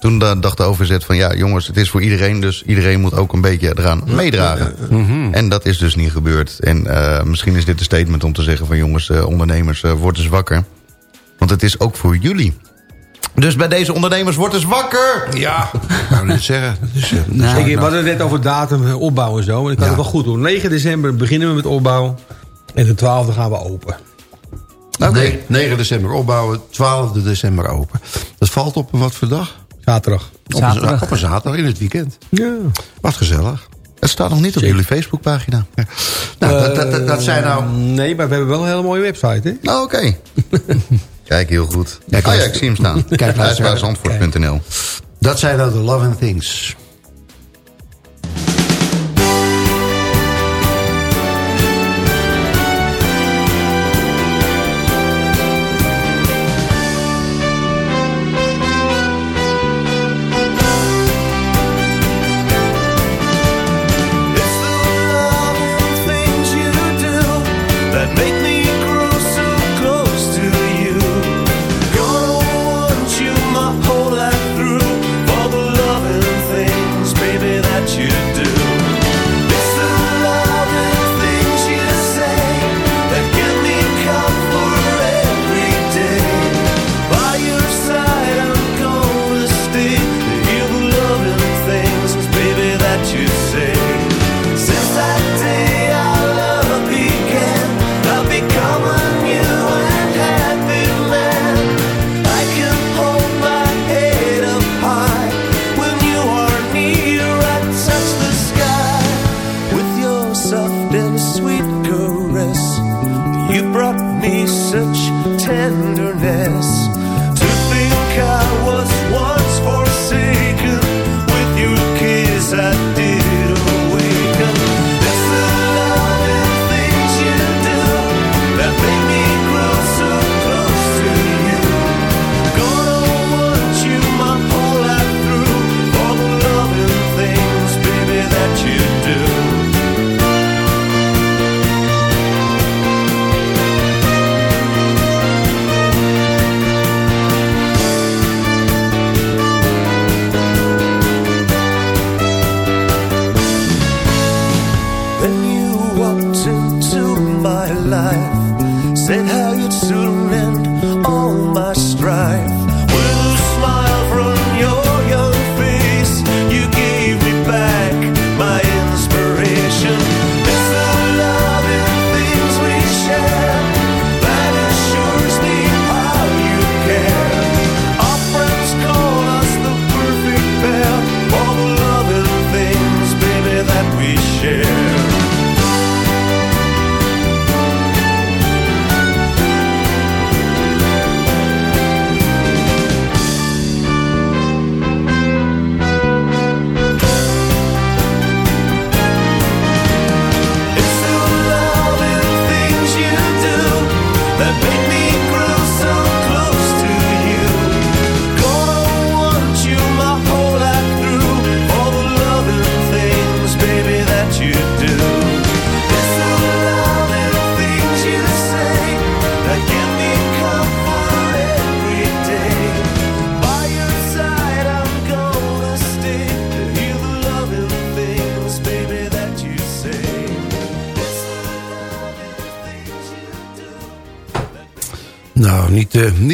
toen dacht de OVZ van ja jongens het is voor iedereen. Dus iedereen moet ook een beetje eraan meedragen. En dat is dus niet gebeurd. En eh, misschien is dit een statement om te zeggen van jongens eh, ondernemers uh, word eens wakker. Want het is ook voor jullie. Dus bij deze ondernemers wordt eens wakker. Ja, ik wou net zeggen. Dat is, dat is Nou, ik, we nou. hadden het net over datum, eh, opbouw en zo. En ik had Ja. het wel goed doen. 9 december beginnen we met opbouw. En de 12e gaan we open. Nee, 9 december opbouwen, 12 december open. Dat valt op een wat voor dag? Zaterdag. Op een, Zaterdag. za- op een zaterdag in het weekend. Ja. Wat gezellig. Het staat nog niet op jullie Facebookpagina. Nou, dat, dat, dat, dat zijn nou... Nee, maar we hebben wel een hele mooie website, hè? Nou, oké. Kijk, heel goed. Kijk, ah ja, ik zie hem staan. Kijk, luister- Huisbaasantwoord.nl Dat zijn nou de love and things.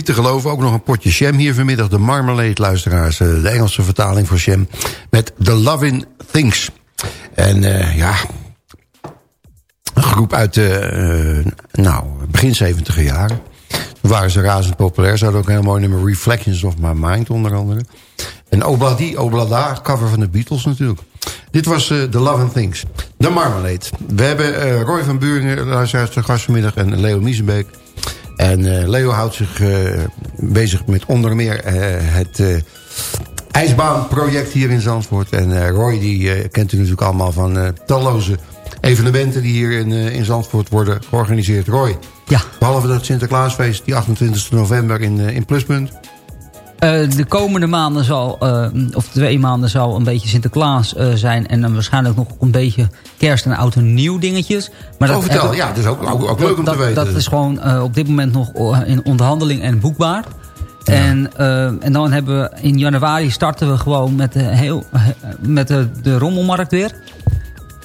Te geloven. Ook nog een potje Sham hier vanmiddag. De Marmalade, luisteraars. eh, de Engelse vertaling voor Sham. Met The Lovin' Things. En eh, ja... Een groep uit de... eh, nou, begin 70 jaren. Toen waren ze razend populair. Ze hadden ook een heel mooi nummer. Reflections of My Mind, onder andere. En Obladi, Oblada, cover van de Beatles natuurlijk. Dit was The Love and Things. The Marmalade. We hebben Roy van Buringen, luisteraars, te gast vanmiddag. En Leo Miesenbeek. En eh, Leo houdt zich eh, bezig met onder meer eh, het ijsbaanproject hier in Zandvoort. En Roy die kent u natuurlijk allemaal van talloze evenementen die hier in, in Zandvoort worden georganiseerd. Roy, Ja. behalve dat Sinterklaasfeest die 28 november in, in Pluspunt. Eh, de komende maanden zal, eh, of twee maanden zal een beetje Sinterklaas eh, zijn. En dan waarschijnlijk nog een beetje kerst en oud en nieuw dingetjes. Maar Oh, vertel. Ja, dat is ook- ook- ook leuk om te dat, weten. Dat is gewoon op dit moment nog in onderhandeling en boekbaar. En, en dan hebben we in januari starten we gewoon met de, heel, met de, de rommelmarkt weer.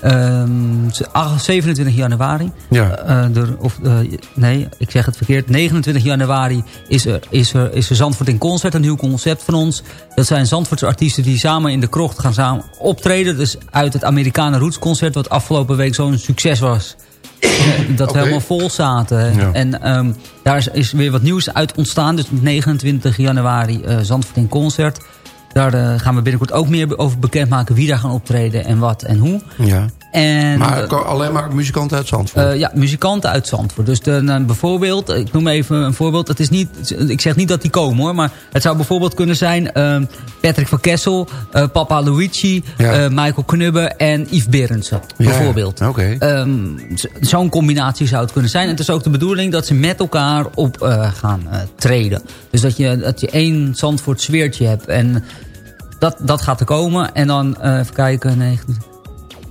Ehm, ze- ach- 27 januari. Ja. Eh, de, of, eh, nee, ik zeg het verkeerd. 29 januari is er, is, er, is er Zandvoort in Concert. Een nieuw concept van ons. Dat zijn Zandvoortse artiesten die samen in de krocht gaan samen optreden. Dus uit het Amerikanen Roots Concert. Wat afgelopen week zo'n succes was. Dat we helemaal vol zaten. Ja. En ehm, daar is, is weer wat nieuws uit ontstaan. Dus 29 januari eh Zandvoort in Concert. Daar eh, gaan we binnenkort ook meer over bekendmaken wie daar gaan optreden en wat en hoe. Ja. En, maar eh, alleen maar muzikanten uit Zandvoort. eh, ja, muzikanten uit Zandvoort. Dus de, nou, bijvoorbeeld, ik noem even een voorbeeld. Het is niet, ik zeg niet dat die komen hoor. Maar het zou bijvoorbeeld kunnen zijn ehm, Patrick van Kessel, eh, Papa Luigi, Ja. eh, Michael Knubbe en Yves Berendsen. Ja, Bijvoorbeeld. ja. Oké. Ehm, Zo'n combinatie zou het kunnen zijn. En het is ook de bedoeling dat ze met elkaar op eh, gaan eh, treden. Dus dat je, dat je één Zandvoort sfeertje hebt. En dat, dat gaat er komen. En dan, eh, even kijken, 19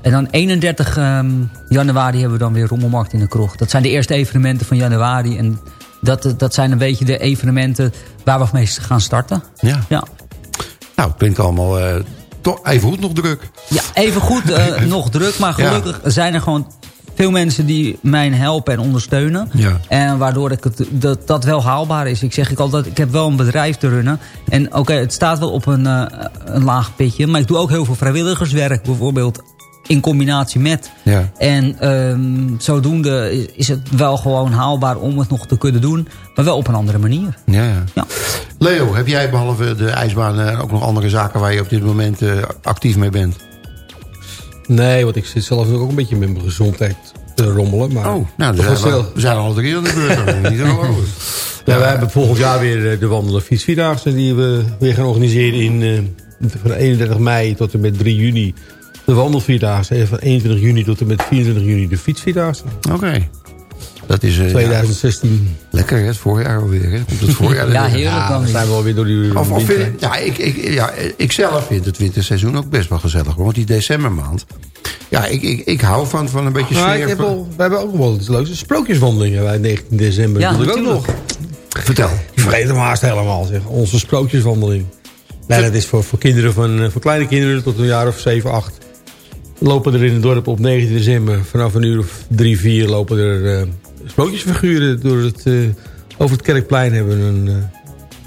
en dan 31 ehm, januari hebben we dan weer Rommelmarkt in de Krocht. Dat zijn de eerste evenementen van januari. En dat, dat zijn een beetje de evenementen waar we mee gaan starten. Ja. Ja, Nou, klinkt allemaal eh, toch even goed nog druk. ja even goed eh, nog druk. Maar Ja. gelukkig zijn er gewoon veel mensen die mij helpen en ondersteunen. Ja. En waardoor ik het, dat, dat wel haalbaar is. Ik zeg ik altijd, ik heb wel een bedrijf te runnen. En oké, het staat wel op een, eh, een laag pitje. Maar ik doe ook heel veel vrijwilligerswerk. Bijvoorbeeld in combinatie met. Ja. En ehm, zodoende is- het wel gewoon haalbaar om het nog te kunnen doen. Maar wel op een andere manier. Ja, ja. Ja. Leo, heb jij behalve de ijsbaan eh, ook nog andere zaken waar je op dit moment eh, actief mee bent? Nee, want ik zit zelf ook een beetje met mijn gezondheid te rommelen. Maar Oh, nou, we zijn, wel we, we zijn al drie aan de beurt. Niet. Ja, wij hebben volgend jaar weer eh, de wandelen fietsvierdaagse die we weer gaan organiseren in eh, van 31 mei tot en met 3 juni. De wandelvierdaagse en van 21 juni tot en met 24 juni de fietsvierdaagse. Oké. Dat is... eh, 2016. ja, lekker, hè, het voorjaar alweer. Hè? Komt het voorjaar Ja, heerlijk Ja, dan zijn we alweer door die Of, of winter. vind, ja, ik, ik, ja, ik zelf vind het winterseizoen ook best wel gezellig. hoor. Want die decembermaand... Ja, ik, ik, ik hou van, van een beetje Nou, sfeer. we hebben ook wel iets leuks. Een sprookjeswandelingen bij 19 december. Ja, Dat doe ik ook nog. Vertel. Vergeet hem haast helemaal, zeg. Onze sprookjeswandeling. Nee, dat is voor, voor kinderen van, eh, voor kleine kinderen tot een jaar of 7, 8. Lopen er in het dorp op 19 december. Vanaf een uur of 3, 4 lopen er eh, sprookjesfiguren door het, eh, over het kerkplein. Hebben een eh,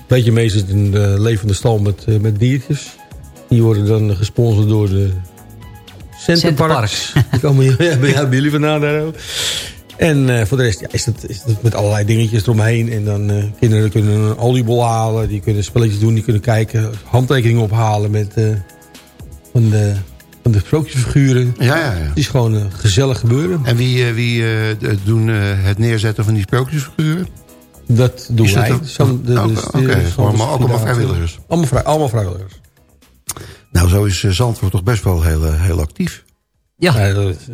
beetje meestal een levende stal met, met diertjes. Die worden dan gesponsord door de Centerparks. Die komen hier- ja, bij jullie vandaan daar ook. En voor de rest ja, is, het, is met allerlei dingetjes eromheen. En dan eh, kinderen kunnen een oliebol halen. Die kunnen spelletjes doen. Die kunnen kijken. Handtekeningen ophalen met eh, van, de, van de sprookjesfiguren. Ja, ja, ja. Het is gewoon een gezellig gebeuren. En wie, eh, wie eh, doen eh, het neerzetten van die sprookjesfiguren? Dat doen wij. de- Oké, dus ook allemaal vrijwilligers. Allemaal, vrij, allemaal vrijwilligers. Nou, zo is eh, Zandvoort toch best wel heel, eh, heel actief. Ja.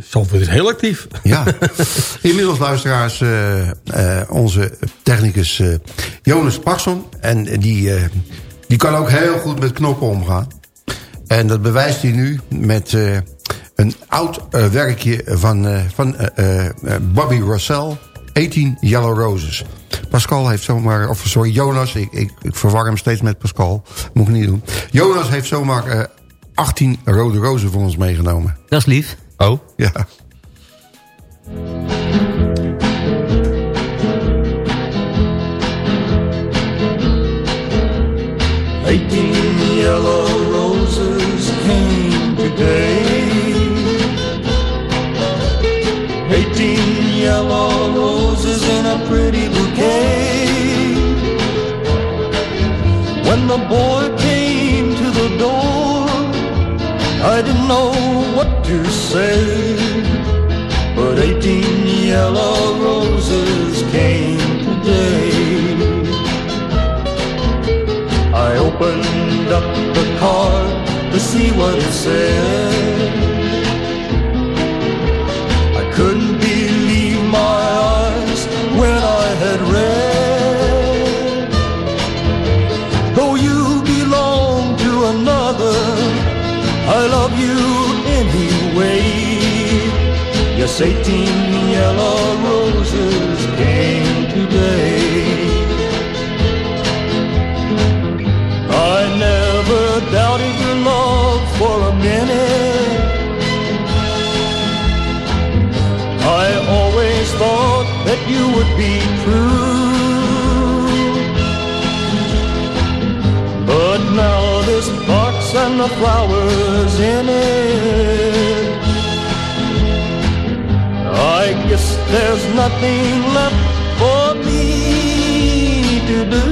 Zandvoort is heel actief. Ja. Inmiddels luisteraars, eh, eh, onze technicus eh, Jonas Parson. En die, eh, die kan ook heel goed met knoppen omgaan. En dat bewijst hij nu met eh, een oud eh, werkje van, eh, van eh, eh, Bobby Russell. 18 Yellow Roses. Pascal heeft zomaar, of sorry, Jonas, ik, ik, ik verwar hem steeds met Pascal. Moet ik niet doen. Jonas heeft zomaar eh, 18 rode rozen voor ons meegenomen. Dat is lief. Oh? Ja. Eighteen today. Eighteen yellow roses in a pretty bouquet. When the boy came to the door, I didn't know what to say. But eighteen yellow roses came today. I opened up the card to see what it said. I couldn't believe my eyes when I had read. Though you belong to another, I love you anyway. Yes, 18 yellow roses came today. You would be true. But now this box and the flowers in it. I guess there's nothing left for me to do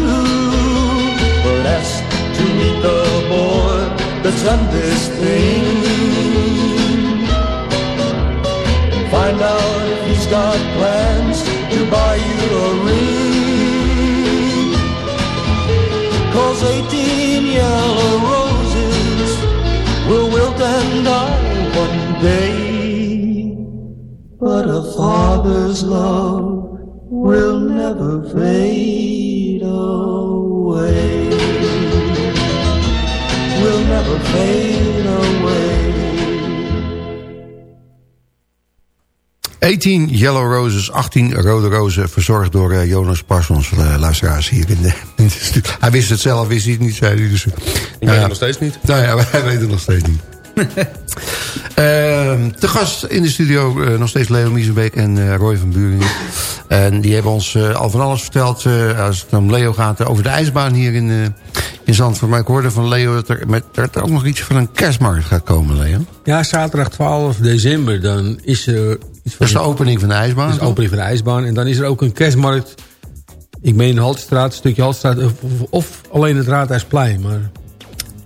but ask to meet the boy that's done this thing. But a father's love will never fade away. Will never fade away. 18 Yellow Roses, 18 rode rozen, verzorgd door eh, Jonas Parsons, uh, luisteraars hier in de, in de studio. Hij wist het zelf, wist hij het niet, zei hij. Dus, Ik weet het nog steeds niet. Nou ja, hij weet het nog steeds niet. Ehm, te gast in de studio eh, nog steeds Leo Miesenbeek en eh, Roy van Buringen. En die hebben ons eh, al van alles verteld als het om Leo gaat over de ijsbaan hier in, in Zandvoort. Maar ik hoorde van Leo dat er, met, dat er ook nog iets van een kerstmarkt gaat komen, Leo. Ja, zaterdag 12 december, dan is er iets. Dat is de opening van de ijsbaan, Dat is de opening van de ijsbaan. En dan is er ook een kerstmarkt. Ik meen de Haltestraat, een stukje Haltestraat. Of, of alleen het Raadhuisplein. Maar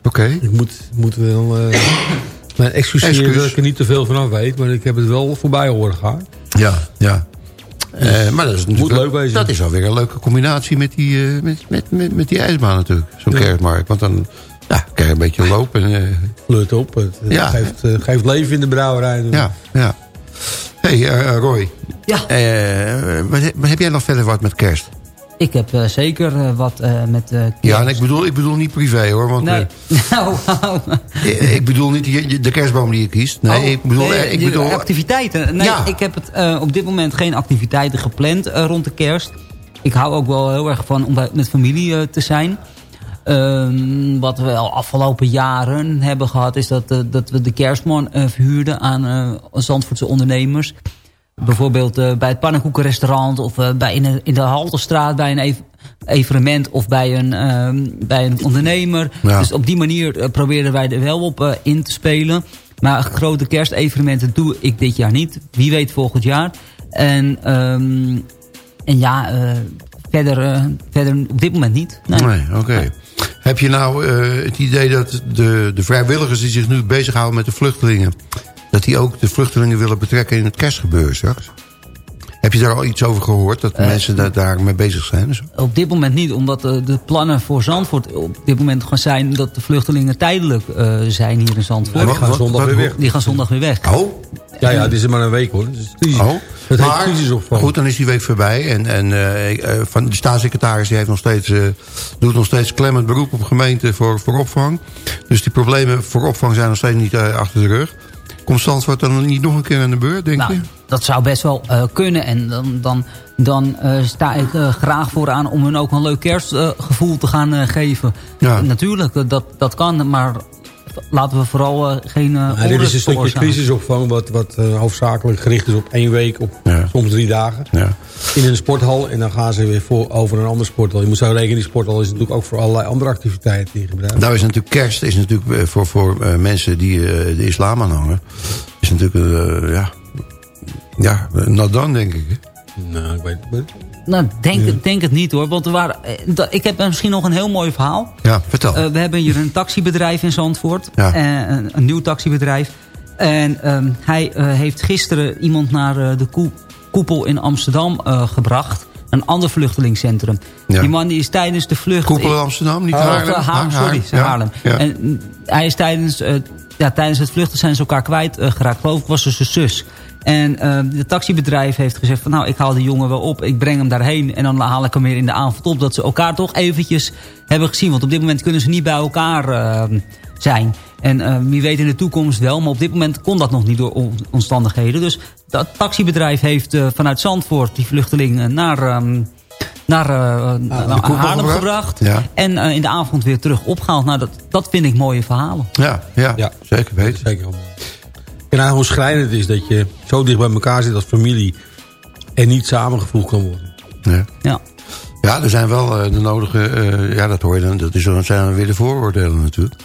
Oké. ik moet, moet wel... eh mijn excuseer dat ik er niet te veel vanaf weet. Maar ik heb het wel voorbij horen gaan. Ja, ja. Eh, maar dat is natuurlijk leuk wezen. Dat is alweer een leuke combinatie met die, eh, met, met, met, met die ijsbaan natuurlijk. Zo'n Ja. kerstmarkt. Want dan ja, krijg je een beetje loop. En, eh, Flirt op. Het Ja. geeft, eh, geeft leven in de brouwerij. ja, ja. hey, eh, Roy. Ja. Eh, wat heb jij nog verder wat met kerst? Ik heb eh, zeker eh, wat eh, met... Ja, en ik bedoel, ik bedoel niet privé hoor. Want, Nee. Nou, eh, ik bedoel niet die- de kerstboom die je kiest. Nee, Oh, ik bedoel... nee, ik bedoel activiteiten. Nee, Ja. ik heb het, op dit moment geen activiteiten gepland rond de kerst. Ik hou ook wel heel erg van om bij- met familie te zijn. Ehm, wat we al afgelopen jaren hebben gehad... is dat, dat we de kerstman verhuurden aan Zandvoortse ondernemers. Bijvoorbeeld eh, bij het pannenkoekenrestaurant... of eh, bij in, de, in de Halterstraat bij een ev- evenement... of bij een, ehm, bij een ondernemer. Ja. Dus op die manier eh, proberen wij er wel op in te spelen. Maar grote kerstevenementen doe ik dit jaar niet. Wie weet volgend jaar. En, ehm, en ja, verder, verder op dit moment niet. Nee. Nee, oké. Heb je nou het idee dat de, de vrijwilligers die zich nu bezighouden met de vluchtelingen... dat die ook de vluchtelingen willen betrekken in het kerstgebeuren straks? Heb je daar al iets over gehoord, dat Eh, mensen daar, daar mee bezig zijn? zo? Op dit moment niet, omdat eh, de plannen voor Zandvoort op dit moment gewoon zijn... dat de vluchtelingen tijdelijk eh, zijn hier in Zandvoort. die gaan zondag weer weg. Die gaan zondag weer weg. Oh, Ja, ja, het is maar een week hoor. Het is crisis. oh. Het Maar, crisisopvang. goed, dan is die week voorbij. En, en van de staatssecretaris die heeft nog steeds, eh, doet nog steeds klemmend beroep op gemeenten voor, voor opvang. Dus die problemen voor opvang zijn nog steeds niet achter de rug. Komt Zandvoort dan niet nog een keer aan de beurt, denk Nou, je? dat zou best wel eh, kunnen. En dan, dan, dan eh, sta ik eh, graag vooraan om hun ook een leuk kerstgevoel te gaan geven. Ja. Natuurlijk, dat, dat kan. Maar laten we vooral eh, geen uh, ja, Dit is een stukje crisisopvang wat, wat uh, hoofdzakelijk gericht is op één week, op ja. soms drie dagen. Ja. In een sporthal en dan gaan ze weer voor, over een ander sporthal. Je moet zo rekenen, die sporthal is natuurlijk ook voor allerlei andere activiteiten die gebruikt. Nou is natuurlijk kerst, is natuurlijk voor, voor mensen die de islam aanhangen, is natuurlijk, ja, ja, nou dan denk ik. Nou, ik weet het nou, denk, ja. denk het niet hoor. Want er waren, ik heb misschien nog een heel mooi verhaal. Ja, vertel. Uh, we hebben hier een taxibedrijf in Zandvoort. Ja. Uh, een, een, nieuw taxibedrijf. En um, hij uh, heeft gisteren iemand naar de koepel in Amsterdam gebracht. Een ander vluchtelingscentrum. Ja. Die man die is tijdens de vlucht... Koepel in Amsterdam, niet Haarlem? Haarlem, sorry. Haarlem. En hij is tijdens, ja, tijdens het vluchten zijn ze elkaar kwijtgeraakt. Geloof ik was dus zijn zus. En uh, het taxibedrijf heeft gezegd van nou, ik haal die jongen wel op. Ik breng hem daarheen en dan haal ik hem weer in de avond op. Dat ze elkaar toch eventjes hebben gezien. Want op dit moment kunnen ze niet bij elkaar uh, zijn. En uh, wie weet in de toekomst wel. Maar op dit moment kon dat nog niet door omstandigheden. Dus dat taxibedrijf heeft vanuit Zandvoort die vluchteling naar... Um, naar, uh, naar Haarlem gebracht. Ja. En uh, in de avond weer terug opgehaald. Nou, dat, dat vind ik mooie verhalen. Ja, ja, ja. zeker weten. Zeker. En nou, hoe schrijnend is dat je zo dicht bij elkaar zit als familie... en niet samengevoegd kan worden. Ja. ja. Ja, er zijn wel uh, de nodige, uh, ja dat hoor je dan, dat is, dan zijn weer de vooroordelen natuurlijk.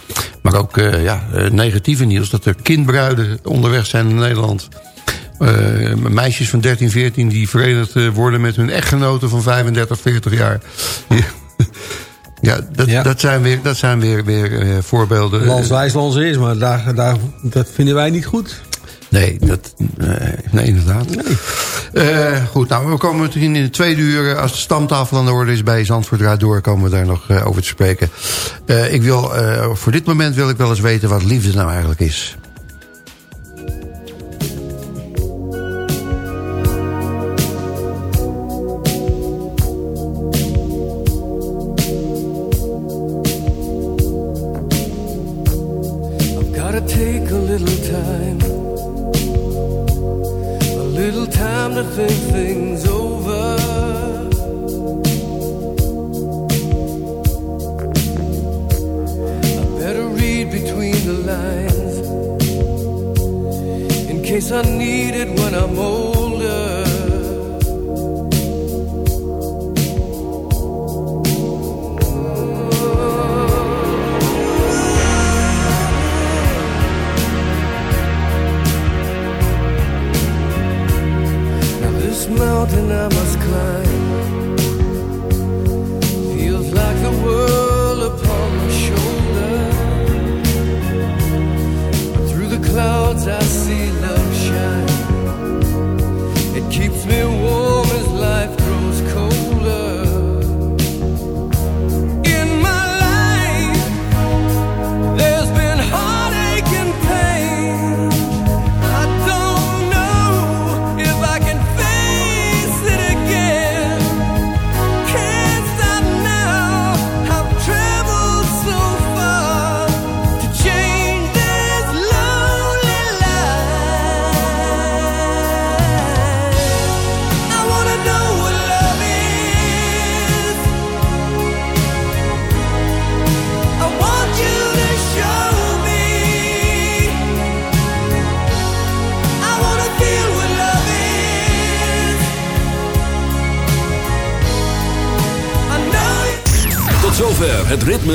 Maar ook uh, ja, negatieve nieuws, dat er kindbruiden onderweg zijn in Nederland. meisjes van 13, 14 die verenigd worden met hun echtgenoten van 35, 40 jaar. Ja, dat, ja. dat zijn weer, dat zijn weer, weer uh, voorbeelden. Landswijs is, maar daar, daar, dat vinden wij niet goed. Nee, dat, uh, nee inderdaad. Nee. Uh, goed, nou, we komen misschien in de tweede uur... als de stamtafel aan de orde is bij Zandvoort Draad door... komen we daar nog uh, over te spreken. ik wil, voor dit moment wil ik wel eens weten wat liefde nou eigenlijk is. Think thing's over. I better read between the lines in case I need it when I'm old.